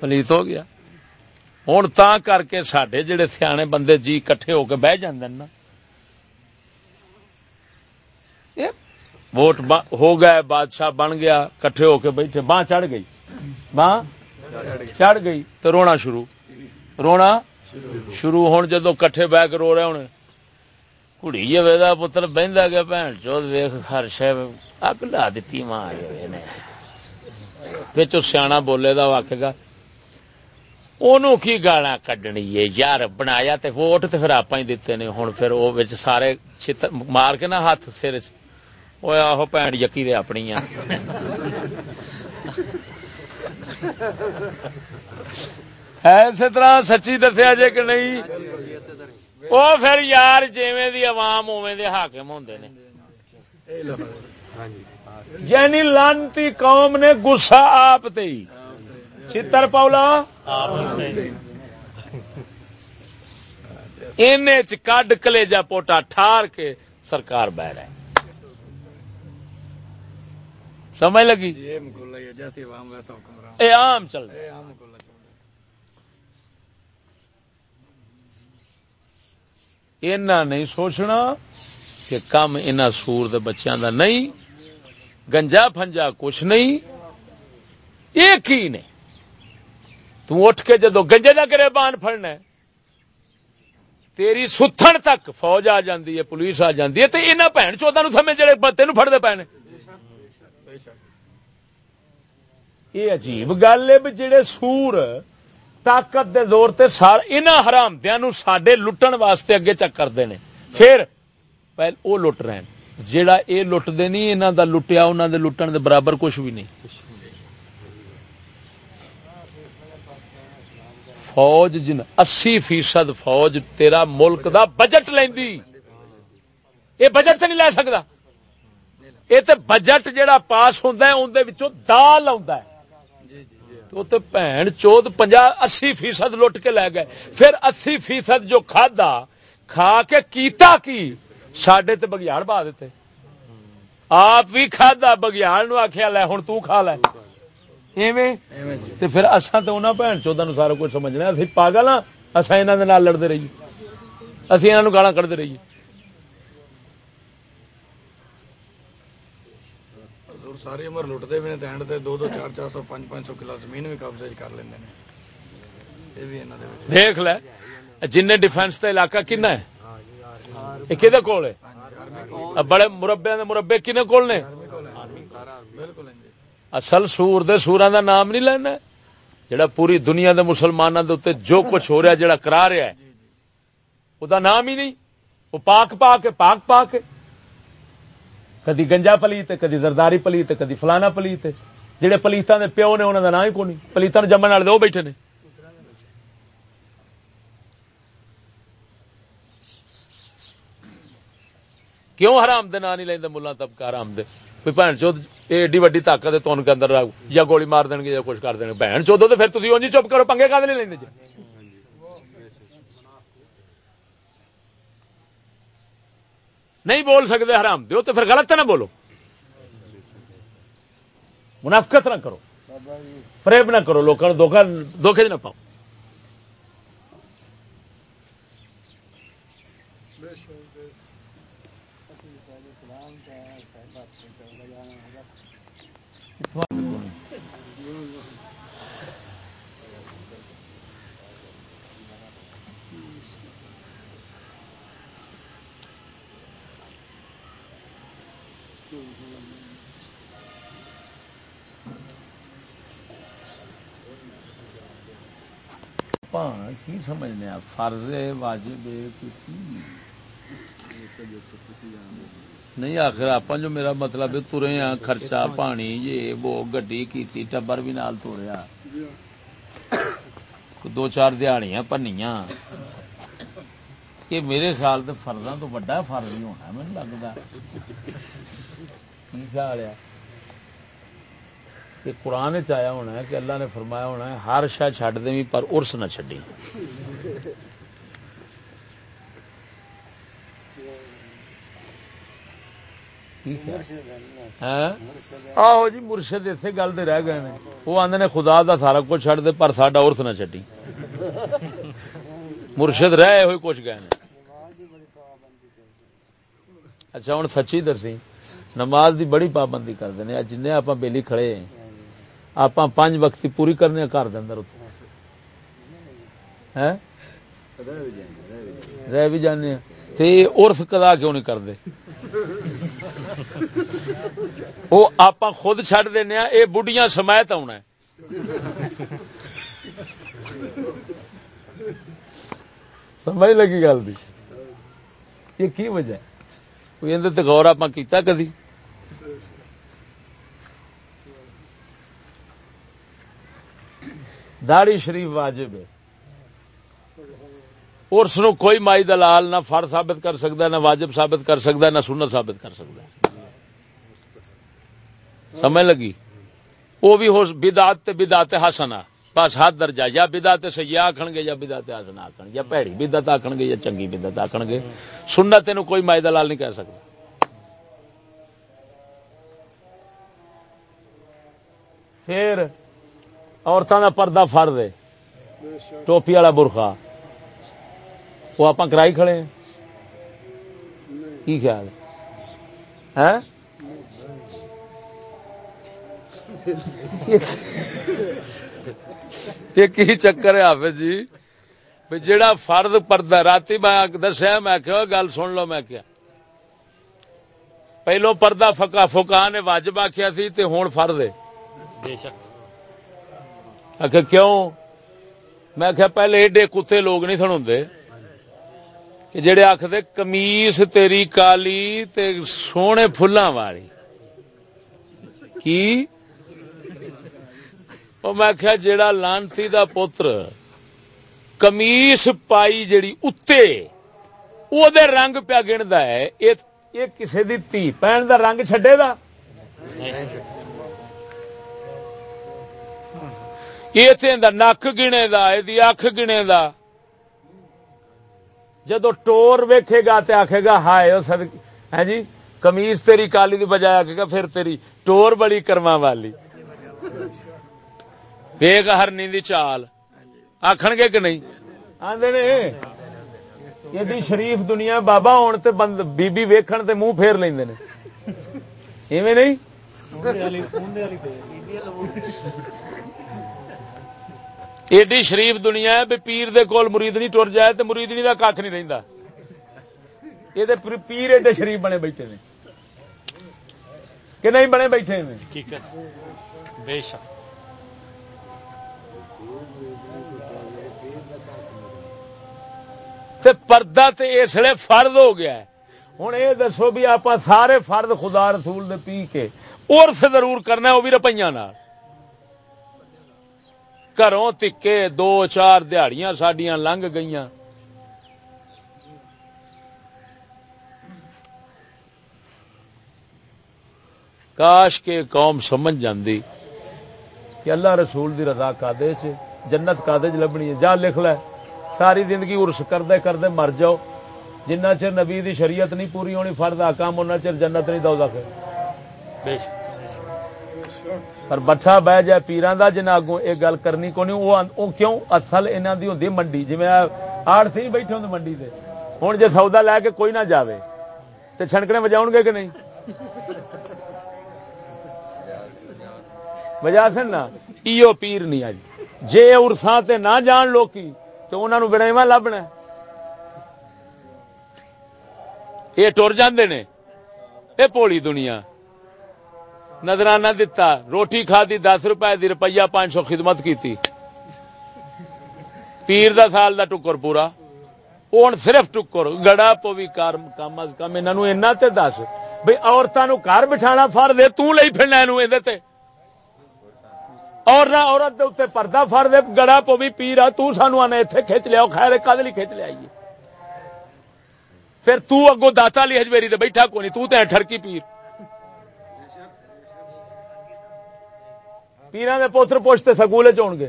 پلیت ہو گیا۔ ہوں تا کر کے سڈے جڑے سیانے بندے جی کٹھے ہو کے بہ نا۔ ووٹ ہو گئے، بادشاہ بن گیا، کٹھے ہو کے بیٹھے، باں چڑھ گئی۔ باں چڑھ گئی تو رونا شروع۔ رونا شروع۔ ہون جدو کٹھے بہ کے رو رہے ہونے کڑی ویدا پتر بہندا گیا بھن چوت ویخ، ہر شہ اگ لا دیتی ماں سیاح بولے دا آکے گا انہوں کی گالا کڈنی ہے، یار بنایا تے ووٹ تے پھر آپ ہی دیتے نے۔ ہوں پھر وہ سارے مار کے نا ہاتھ سر آہو بھن یقی دے اپنی اسی طرح سچی دسیا جے کہ نہیں وہ پھر یار جیویں دی عوام اوے دے حاکم ہوندے نے یعنی لانتی قوم نے گسا آپ تے چتر پولا کڈ کلیجا پوٹا ٹھار کے سرکار بہ رہا ہے سمجھ لگی؟ یہ عام چل۔ رہا نہیں سوچنا کہ کم ان سور بچوں کا نہیں گنجا فنجا کچھ نہیں ایک ہی نے تو اٹھ کے جدو گنجے کا گربان فڑنا تیری ستھن تک فوج آ جاندی ہے پولیس آ جاندی ہے تو یہاں بھن چودہ نو سمے جڑے تین فٹتے پے نے۔ یہ عجیب گل ہے جڑے سور طاقت دے زور تے سار انہاں حرامدیاں نو ساڈے لٹن واسطے اگے چک کردے نے۔ پھر پہل او لٹ رہے ہیں۔ جیڑا اے لٹ دے نہیں، انہاں دا لٹیا، انہاں دے لٹن دے برابر کچھ بھی نہیں۔ فوج جن اسی فیصد فوج تیرا ملک the budget lengthy. A budget تے نہیں لے سکدا۔ اے تے بجٹ جیڑا پاس دے وچوں دال تو بھن چود پنجا اسی فیصد لٹ کے لے گئے پھر اسی فیصد جو کھادا کھا کے کیتا کی سڈے تے بگیاڑ با دیتے آپ بھی کھادا بگیاڑ نو آخیا لے ہوں تو کھا لے پھر اصا تو انہوں بھن چودہ سارا کچھ سمجھنا اسی پاگل ہاں اصا یہاں لڑتے رہیے اسی یہاں گالا کھڑتے رہیے ساری عمر اینڈ تے دو دو چار چار سو پانچ پانچ سو کلو زمین بھی قبضے کر لیں دیکھ لے جن ڈیفینس کا علاقہ کن ہے؟ یہ کہ کول ہے؟ بڑے مربے مربے کن کول نے؟ اصل سور دے سورا دا نام نہیں لینا جڑا پوری دنیا دے مسلمانوں دے اتنے جو کچھ ہو رہا ہے جڑا کرا رہا ہے وہ نام ہی نہیں۔ وہ پاک پاک پاک پاک کدی گنجا پلیت کدی زرداری پلیت کدی فلانا پلیت جہے پلیتوں کے پیو نے انہوں کا نام ہی کون پلیتوں جمن والے وہ بیٹھے نے۔ کیوں حرام دے؟ نام نہیں لینا ملا طبقہ حرام دے۔ کوئی بھن چو ایڈی وڈی طاقت ہے تون کے اندر یا گولی مار دیں گے یا کچھ کر دیں گے۔ بہن چو تو پھر تھی اونجی چپ کرو، پنگے کا نہیں لیں جی؟ نہیں بول سکتے حرام۔ دیو تو پھر غلط نہ بولو۔ منافقت نہ کرو۔ فریب نہ کرو۔ لوگوں دھوکھے نہ پاؤ۔ کی سمجھنے فرض واجب نہیں، آخر آپ جو میرا مطلب ترے ہاں خرچہ، پانی، یہ، وہ، گڈی کی ٹبر بھی نال توریا دو چار دیہڑیاں پنیاں یہ میرے خیال سے فرضاں تو بڑا فرض ہی ہونا مجھے لگتا کی خیال ہے؟ کہ قرآن چیا ہونا ہے کہ اللہ نے فرمایا ہونا ہے، ہر شا چڈ دیں پر ارس نہ چڈی ہاں؟ آہو جی مرشد اتنے گل رہ گئے وہ آدھے نے، خدا دا سارا کچھ چڈ دے، پر ساڈا ارس نہ چڈی مرشد رہے ہوئے کچھ گئے اچھا ہوں سچی درسی نماز دی بڑی پابندی کرتے ہیں۔ جن آپ بےلی کھڑے ہیں آپ پانچ وقت پوری کرنے گھر کے رہ بھی جانے ارف کدا کیوں نہیں کرتے وہ آپ خود چڈ دینا یہ بڑھیا سمایت آنا سمجھ لگی گل بھی یہ کی وجہ کوئی اندر غور آپ کیتا کدی؟ داڑی شریف واجب ہے۔ ارس نو کوئی مائی دلال نہ فر ثابت کر سکتا ہے، نہ واجب ثابت کر سکتا ہے، نہ سنت ثابت کر سکتا ہے۔ سمجھ لگی؟ وہ بھی ہو بدات بدات ہسنا بس ہاتھ درجہ۔ یا بدات سے یہ گے، یا بدات ہسنا آخ یا پیڑی بدت آخ گے، یا چنگی بدت آخ گے۔ سننا تین کوئی مائی دلال نہیں کہہ سکتا پھر عورتوں کا پردہ فرد ہے ٹوپی والا برخا وہ آپ کرائی کھڑے ہیں۔ کی خیال ہے؟ ہاں؟ یہ کی چکر ہے حافظ جی؟ جڑا فرد پردہ رات میں دسیا، میں کہ گل سن لو، میں کیا پہلو پردہ فکا فکا نے واجب آخیا سی تے ہوں فرد ہے۔ کیوں؟ میں کیا پہلے ایڈے کتے لوگ نہیں سن ہوں کہ جڑے آخر کمیس تیری کالی تے سونے فلاں والی. کی؟ میں کیا جڑا لانتی دا پوتر کمیس پائی جڑی اتے، او دے رنگ پیا گندا ہے یہ کسی دی تھی، پہن دا رنگ چھڈے دا؟ یہ نک گنے دا یہ اکھ گنے دا جدو ٹور ویکھے گا تے آکھے گا ہائے ہے جی کمیز تیری کالی دی بجائے آکھے گا پھر تیری ٹور بڑی کرما والی ویگ ہر نیندی چال آخن گے کہ نہیں آدھے یہ شریف دنیا بابا ہون تے بند بی بی ویکھن تے منہ پھیر لیندے نے ایویں نہیں ایڈی شریف دنیا ہے بھی پیر دے کول مرید نہیں ٹر جائے تو مرید نہیں کھ نہیں رہتا یہ پیر ایڈے شریف بنے بیٹھے نے کہ نہیں بنے بیٹھے بے شک پردہ تے اس لیے فرد ہو گیا ہے ہوں یہ دسو بھی آپ سارے فرد خدا رسول دے پی کے اور سے ضرور کرنا وہ بھی روپیہ گھروں تکے دو چار دہڑیاں سڈیا لنگ گئی کاش کے قوم سمجھ جاندی کہ اللہ رسول دی رضا کادے سے جنت کادے چ لبنی ہے جا لکھ لے ساری زندگی ارس کردے کردے مر جاؤ جنہ چر نبی دی شریعت نہیں پوری ہونی فرد آکام ان چر جنت نہیں دو دکھ پر بٹھا بہ جائے پیران دا جنہ اگوں ایک گل کرنی کو نہیں وہ کیوں اصل انہوں دی ہوندی منڈی جی آڑ تھی بیٹھے ہوں منڈی دے۔ ہوں جی سودا لے کے کوئی نہ جاوے تو چھنکنے بجاؤ گے کہ نہیں؟ بجا سن نا؟ ایو پیر نہیں آج جے ارساں تے نہ جان لوکی، تو انہوں بڑا لبنا یہ ٹر جاندے نے۔ پولی دنیا۔ نظرانہ دتا، روٹی کھا دی، دس روپئے دی، روپیہ پانچ سو خدمت کی تھی پیر دا سال دا ٹکر پورا۔ ہوں صرف ٹکر، گڑا پوی کار، کم از کم انہوں تے دس۔ بھائی عورتوں گھر بٹھانا فر دے تھی پھرنا یہ اور نہ عورت اتنے پردہ فر دے گڑا پوی پیر آ تانو آنے اتنے کھچ لیا خیر کد لی کھچ لیا پھر تو اگو داتا لی ہجویری دے بیٹھا کو نہیں تو ٹھرکی پیر۔ پیران دے پوتر پوچھتے سکول چون گے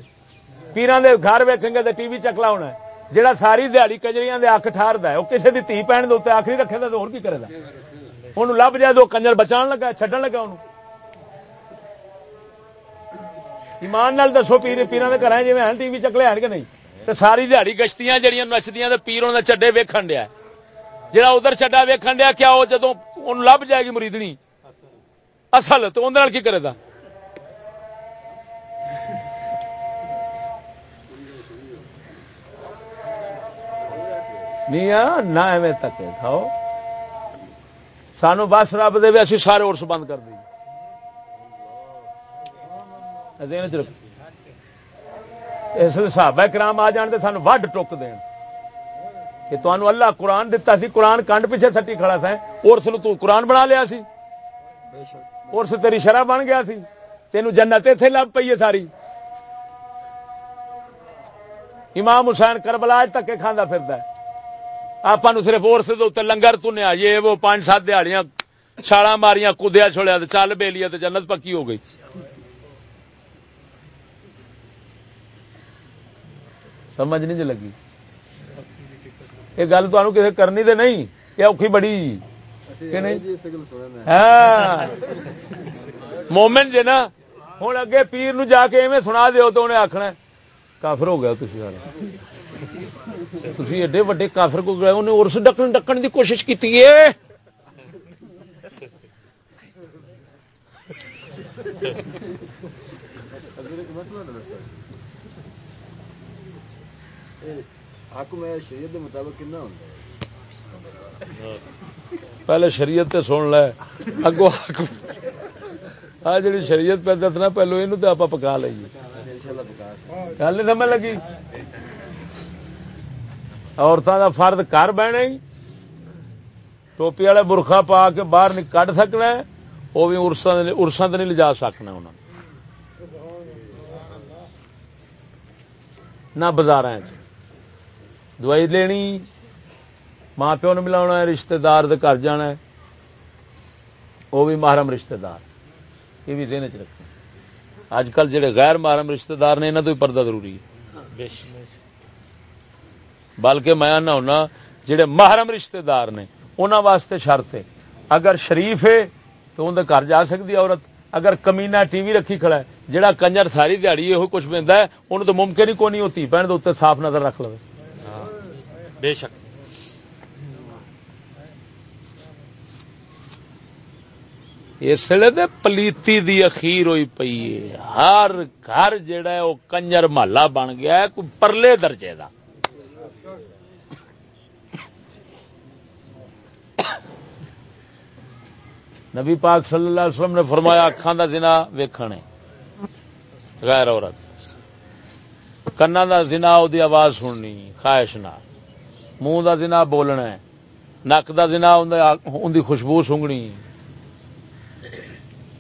پیران دے گھر ویکھیں گے تو ٹی وی چکلا ہونا ہے ساری دیہی کجریاں دے اک ٹھار ہے وہ کسی کی تھی پہن دے آخری رکھے گا تو اور کی کرے گا انہوں لب جائے تو کنجر بچان لگا چڈن لگا انہوں ایمان نال دسو پیر پیران کے گھر جی ٹی وی چکلے ہیں کہ نہیں تو ساری دیہی گشتیاں جہاں نچدیاں پیر انہوں نے چڈے ویکن دیا جہاں ادھر چڈا ویکن دیا کیا وہ جدو لب جائے گی مریدنی اصل تو اندر کی کرے گا نہیں نہ ایویں تک کھاؤ۔ سانو بس رب دے اسی سارے ارس بند کر دیں اس صحابہ کرام آ جان سانو وڈ ٹک دین۔ کہ تمہوں اللہ قرآن دتا سی، قرآن کنڈ پیچھے سٹی کھڑا تھا ارس نو قرآن بنا لیا سی۔ ارس تیری شرح بن گیا سی۔ تینوں جنت اتنے لب پی ہے ساری۔ امام حسین کربلا تک کھانا پھر آپ صرف ارس لنگر تنیا یہ وہ پانچ سات دہڑیاں چھالا ماریاں کدیا چھوڑیا چل بے لیا جنت پکی ہو گئی سمجھ نہیں جی لگی یہ گل تمہیں کسی کرنی تو نہیں یہ اوکھی بڑی ہاں مومن جی نا ہوں اگے پیر نو جا کے ایویں سنا دیو تو انہیں آخنا کافر ہو گیا تھی تھی ایڈے وڈے کافر کو گئے انہیں ارس ڈکن ڈکن کی کوشش کی شریعت مطابق کنا ہوتا پہلے شریعت سن لے حق آ جی شریعت پہ دسنا پہلو یہ آپ پکا لیے گل نہیں سمجھ لگی؟ عورتوں کا فرد کر بہنا ٹوپی والے برخا پا کے باہر کھ سکنا وہ بھی ارساں نہیں لجا سکنا انہوں نہ بازار دوائی لینی ماں پیو نے ملا رشتے دار گھر جانا وہ بھی محرم رشتے دار۔ یہ بھی دن چ رکھنا۔ اج کل جڑے غیر محرم رشتہ دار نے انہوں تو پردہ ضروری ہے۔ بلکہ میں آنا ہونا، جڑے محرم رشتہ دار نے انہوں واسطے شرط ہے۔ اگر شریف ہے، تو اندر گھر جا سکتی عورت۔ اگر کمینا ٹی وی رکھی کھڑا ہے، جڑا کنجر ساری دیہڑی یہ کچھ پہنتا ہے انہوں تو ممکن ہی کون نہیں ہوتی، پہن تو صاف نظر رکھ لو۔ ہاں، بے شک۔ اس لیے پلیتی دی اخیر ہوئی پی ہے۔ ہر گھر جڑا ہے، وہ کنجر محلہ بن گیا ہے، کوئی پرلے درجے دا۔ نبی پاک صلی اللہ علیہ وسلم نے فرمایا اکھان کا زنا ویکھنے غیر عورت۔ کنا دا زنا دی آواز سننی، خواہش نہ منہ دا زنا بولنا نک دا زنا ان دی خوشبو سونگنی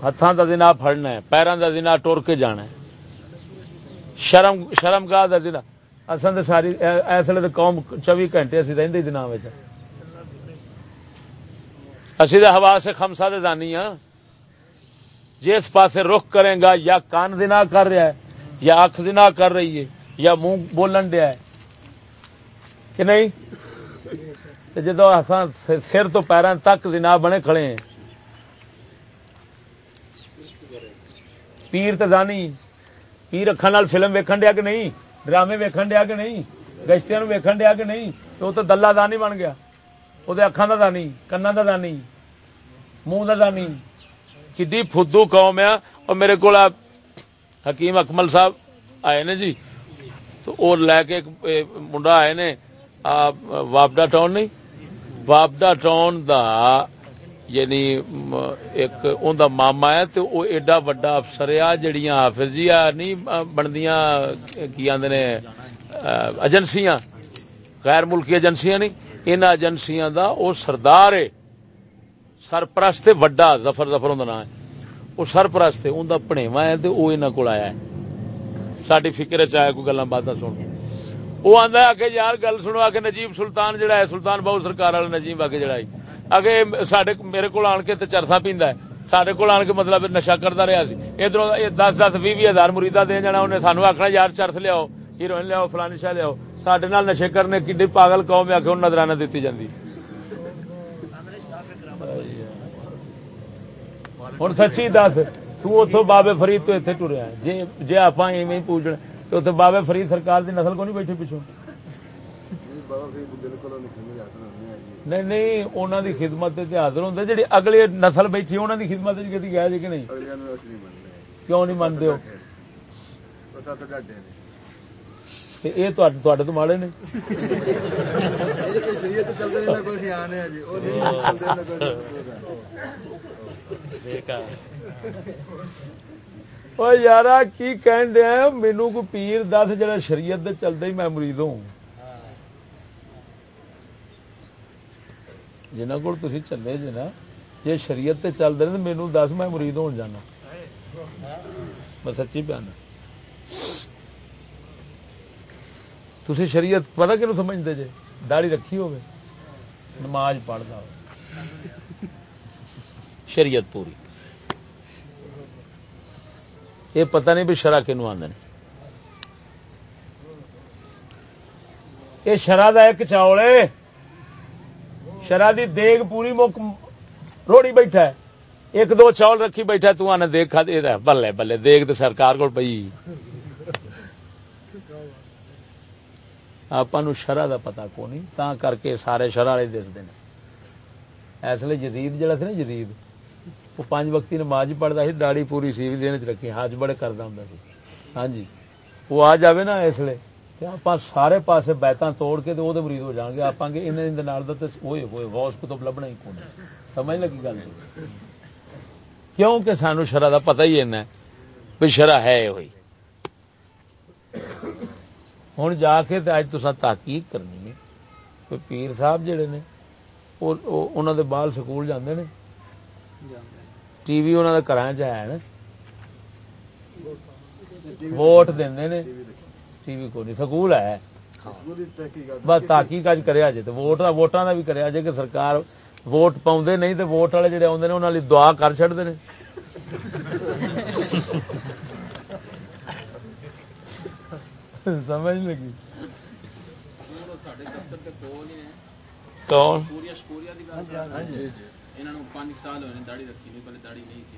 ہاتھوں کا دن فڑنا ہے پیروں کا دن ٹور کے جانا ہے۔ شرم شرم گاہ کا دن اصل ساری اس لیے قوم چوبی گھنٹے اسی رہتے دن اسی ہوا سے خمسا دے ہاں۔ جس پاسے رخ کرے گا یا کان دن کر رہا ہے، یا اکھ دن کر رہی ہے، یا منہ بولن دیا ہے۔ کہ نہیں؟ جدو سر تو پیروں تک دن بنے کھڑے ہیں پیر تزانی پیر اکھان فلم ویکن دیا کہ نہیں؟ ڈرامے ویکن دیا کہ نہیں؟ گشتیاں ویکن دیا کہ نہیں؟ تو تو دلہ دانی بن گیا۔ وہ اکھان کا دانی کنا کا دانی منہ کا دانی کی فدو قوم ہے۔ اور میرے کو حکیم اکمل صاحب آئے نے جی۔ تو وہ لے کے منڈا آئے نے۔ وابڈا ٹاؤن نہیں؟ وابڈا ٹاؤن دا یعنی ایک ان ماما ہے تو وہ ایڈا وڈا افسر آ، جڑیاں حافظ جی نہیں بندیاں کی آدھے نے ایجنسیاں۔ غیر ملکی ایجنسیاں نہیں ان ایجنسیاں دا وہ سردار ہے۔ سرپرست وڈا زفر زفر ان نام ہے۔ وہ سرپرست ہے ان کا ہے تو وہ یہاں کو آیا ہے۔ ساری فکر چیا کوئی گلا باتیں سن وہ آتا ہے کہ یار گل سنو آ کے نجیب سلطان جڑا ہے، سلطان بہو سرکار والا نجیب آ کے جڑا ہے۔ اگے سڈے میرے کو آن کے چرسا پیندا ہے سڈے کو آن کے مطلب نشا کرتا رہا سی ادھر دس دس بھی بھی ہزار مریدا دے جانا انہیں سانو آخنا یار چرس لیاؤ ہیروئن لیاؤ فلانی شاہ لیاؤ سڈے نال نشے کرنے کی پاگل قوم آ کے وہ نظرانہ دیتی جاتی ہوں سچی دس توں بابے فرید تو اتنے ٹریا جی جی آپ ایویں پوجنا تو اتنے بابے فرید سرکار دی نسل کو نہیں بیٹھے پچھوں نہیں نہیں انہوں خدمت حاضر ہوں جی اگلے نسل بیٹھی انہوں کی خدمت گیا جی کہ نہیں کیوں نہیں منتے ہو یہ تو ماڑے نے یار کی کہ دیا مینو کو پیر دس جڑا شریعت چلتے ہی میں مریض ہوں جنہوں کو تھی چلے جی نا یہ شریعت تے چل رہے میرے دس میں مرید ہون جانا میں سچی پیانا تھی شریعت پتا کہ سمجھتے جے داڑھی رکھی ہوگی نماز پڑھتا ہو شریعت پوری یہ پتہ نہیں بھی شرح کنو آدھے یہ شرح کا ایک چاول ہے شرح دی دیگ پوری مک روڑی بیٹھا ہے۔ ایک دو چاول رکھی بیٹھا تو آنے دیگ کھا دے بلے بلے، دیگ تو سرکار کو پئی۔ آپ شرح دا پتا کو نہیں تا کر کے سارے شرح والے دستے ہیں اس لیے جزید جڑا تھا نا، جزید، وہ پانچ وقتی نماز پڑھتا سی، داڑھی پوری سی دن چ رکھی۔ حاج بڑے کرتا ہوں ہاں جی وہ آ جائے نا اس لیے۔ آپ سارے پاسے بیتاں توڑ کے وہ مریض ہو جان گے آپ گے کتب لبنا ہی کون سمجھ لگی گل کیوں سانو شرح کا پتہ ہی ایسا ہے ہوئی ہوں جا کے اج تسا تحقیق کرنی ہے کوئی پیر صاحب جڑے نے انہوں دے بال سکول جاندے نے ٹی وی انہوں کا گھر ہے ووٹ دے ٹی وی کو سکول ہے۔ بس تحقیق اج کریا جے ووٹ دا ووٹاں دا بھی کریا جے کہ سرکار ووٹ پاوندے نہیں تے ووٹ والے جڑے اوندے نے انہاں لئی دعا کر چھڑ دے سمجھ لگی۔ کون؟ انہاں سال ہوئے داڑھی رکھی نہیں پہلے داڑھی نہیں تھی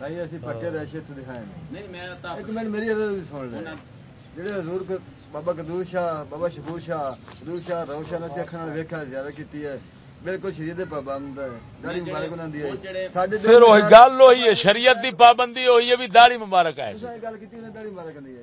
ਨਹੀਂ ਅਸੀਂ ਪੱਕੇ ਰਸ਼ੇ ਤੋਂ ਦਿਖਾਏ ਨੇ ਨਹੀਂ ਮੈਂ ਤਾਂ ਇੱਕ ਮਿੰਟ ਮੇਰੀ ਇਹ ਵੀ ਸੁਣ ਲੈ ਉਹਨਾਂ ਜਿਹੜੇ ਹਜ਼ੂਰ ਕ- ਬਾਬਾ ਕਦੂਰ ਸ਼ਾਹ ਬਾਬਾ ਸ਼ਬੂਰ ਸ਼ਾਹ ਕਦੂਰ ਸ਼ਾਹ ਰੌਸ਼ਨ ਨੇ ਅੱਖਾਂ ਨਾਲ ਵੇਖਿਆ ਜ਼ਿਆਦਾ ਕੀਤੀ ਹੈ ਬਿਲਕੁਲ ਸ਼ਰੀਅਤ ਦੇ ਪਾਬੰਦ ਹੈ ਦਾੜੀ ਮੁਬਾਰਕ ਉਹਨਾਂ ਦੀ ਹੈ ਉਹ ਜਿਹੜੇ- ਸਾਡੇ ਫਿਰ ਉਹੀ ਗੱਲ ਹੋਈ ਹੈ ਸ਼ਰੀਅਤ ਦੀ ਪਾਬੰਦੀ ਹੋਈ ਹੈ ਵੀ ਦਾੜੀ ਮੁਬਾਰਕ ਹੈ ਤੁਸੀਂ ਇਹ ਗੱਲ ਕੀਤੀ ਉਹਨੇ ਦਾੜੀ ਮੁਬਾਰਕ ਦੀ ਹੈ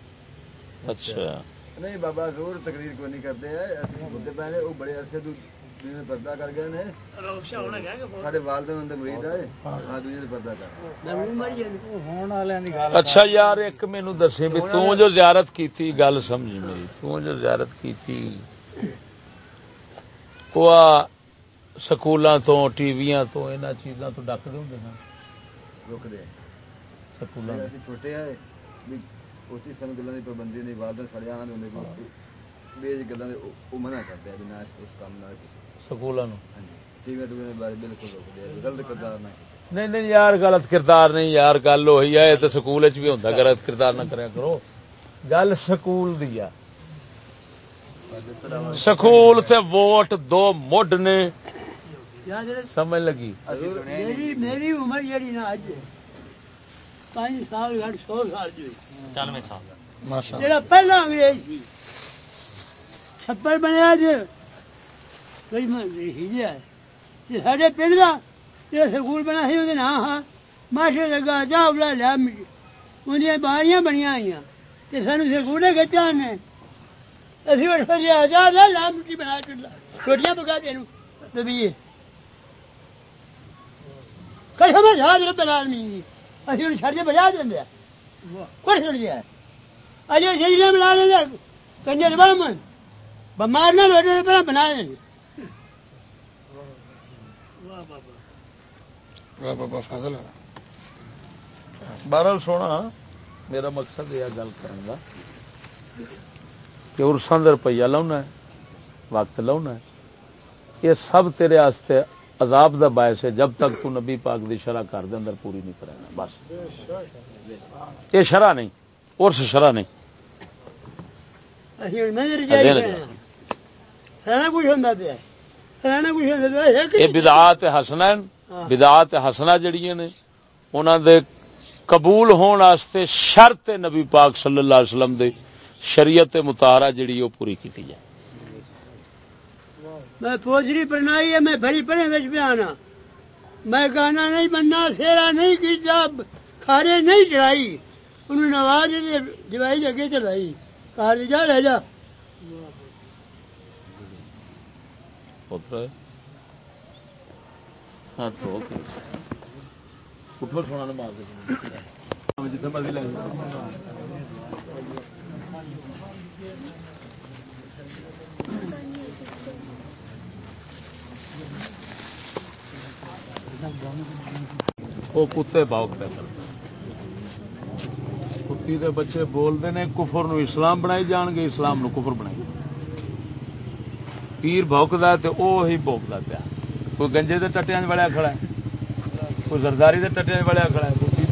اچھا۔ نہیں بابا ضرور تقریر کو نہیں کرتے ہیں؟ پہلے وہ بڑے عرصے ہاں، اچھا یار ایک مینو دسی بھی توں جو زیارت کیتی گل سمجھ میری۔ توں جو زیارت کیتی۔ کوہ سکولاں تو ٹی ویاں تو انہاں چیزاں تو ڈک دے ہوندے سن ہاں، چھوٹے اس کی گلوں کی پابندی نہیں والدہ سڑیا گلوں منع کرتے ہیں نہ اس کام سکولوں نہیں نہیں یار غلط کردار نہیں یار گل ہوئی ہے تو سکول بھی ہوندا غلط کردار نہ کرو۔ گل سکول دی سکول تے ووٹ دو مڈ نے۔ سمجھ لگی؟ میری عمر جڑی پانچ سال گھٹ سو سال جو ماشاء جڑا پہلا انگریز سی چھپر بنیا جو کوئی ساڈے پنڈ دا یہ سکول بنا سی وہ نام ہاں ماشٹر لگا جا بلا لیا اندیاں باریاں بنیاں ہوئی تے سانو سکولے کچا نے اسی وقت فجیا جا لا لا مٹی بنا چلا چھوٹیاں پکا دے نو دبیے رب العالمین کے بجا گیا اجے بنا کنجر بمار نہ لوٹے بنا بابا بہرحال سونا میرا مقصد یہ گل کرنے کا کہ روپیہ لاؤنا ہے وقت لاؤنا ہے یہ سب تیرے آستے عذاب دا باعث ہے جب تک تو نبی پاک دی شرح کر دے اندر پوری نہیں کرے گا بس۔ یہ شرح نہیں ارس شرح نہیں۔ یہ بدعات حسنین بدعات حسنا جڑیاں نے انہاں دے قبول ہون واسطے شرط نبی پاک صلی اللہ علیہ وسلم دے شریعت متارا جڑی وہ پوری کیتی جائے۔ میں پوجری پرنائی ہے میں بھری پڑے وچ بیانا میں گانا نہیں بننا سیرا نہیں کیتا کھارے نہیں چڑھائی۔ انہوں نے آواز دے دیوائی جگہ چلائی۔ کہا لے جا۔ لے جا ہاں تو اٹھو سونا نماز جتنے مرضی لگ وہ کتے باؤک پہ کتی دے بچے بولتے ہیں، کفر نو اسلام بنائی جان گے، اسلام نو کفر بنائی پیر بھوکتا تو وہ ہی بھوکتا پیا۔ کوئی گنجے کے ٹٹیا چڑیا کھڑا ہے، کوئی زرداری کے ٹٹیا چڑیا کھڑا ہے، کوئی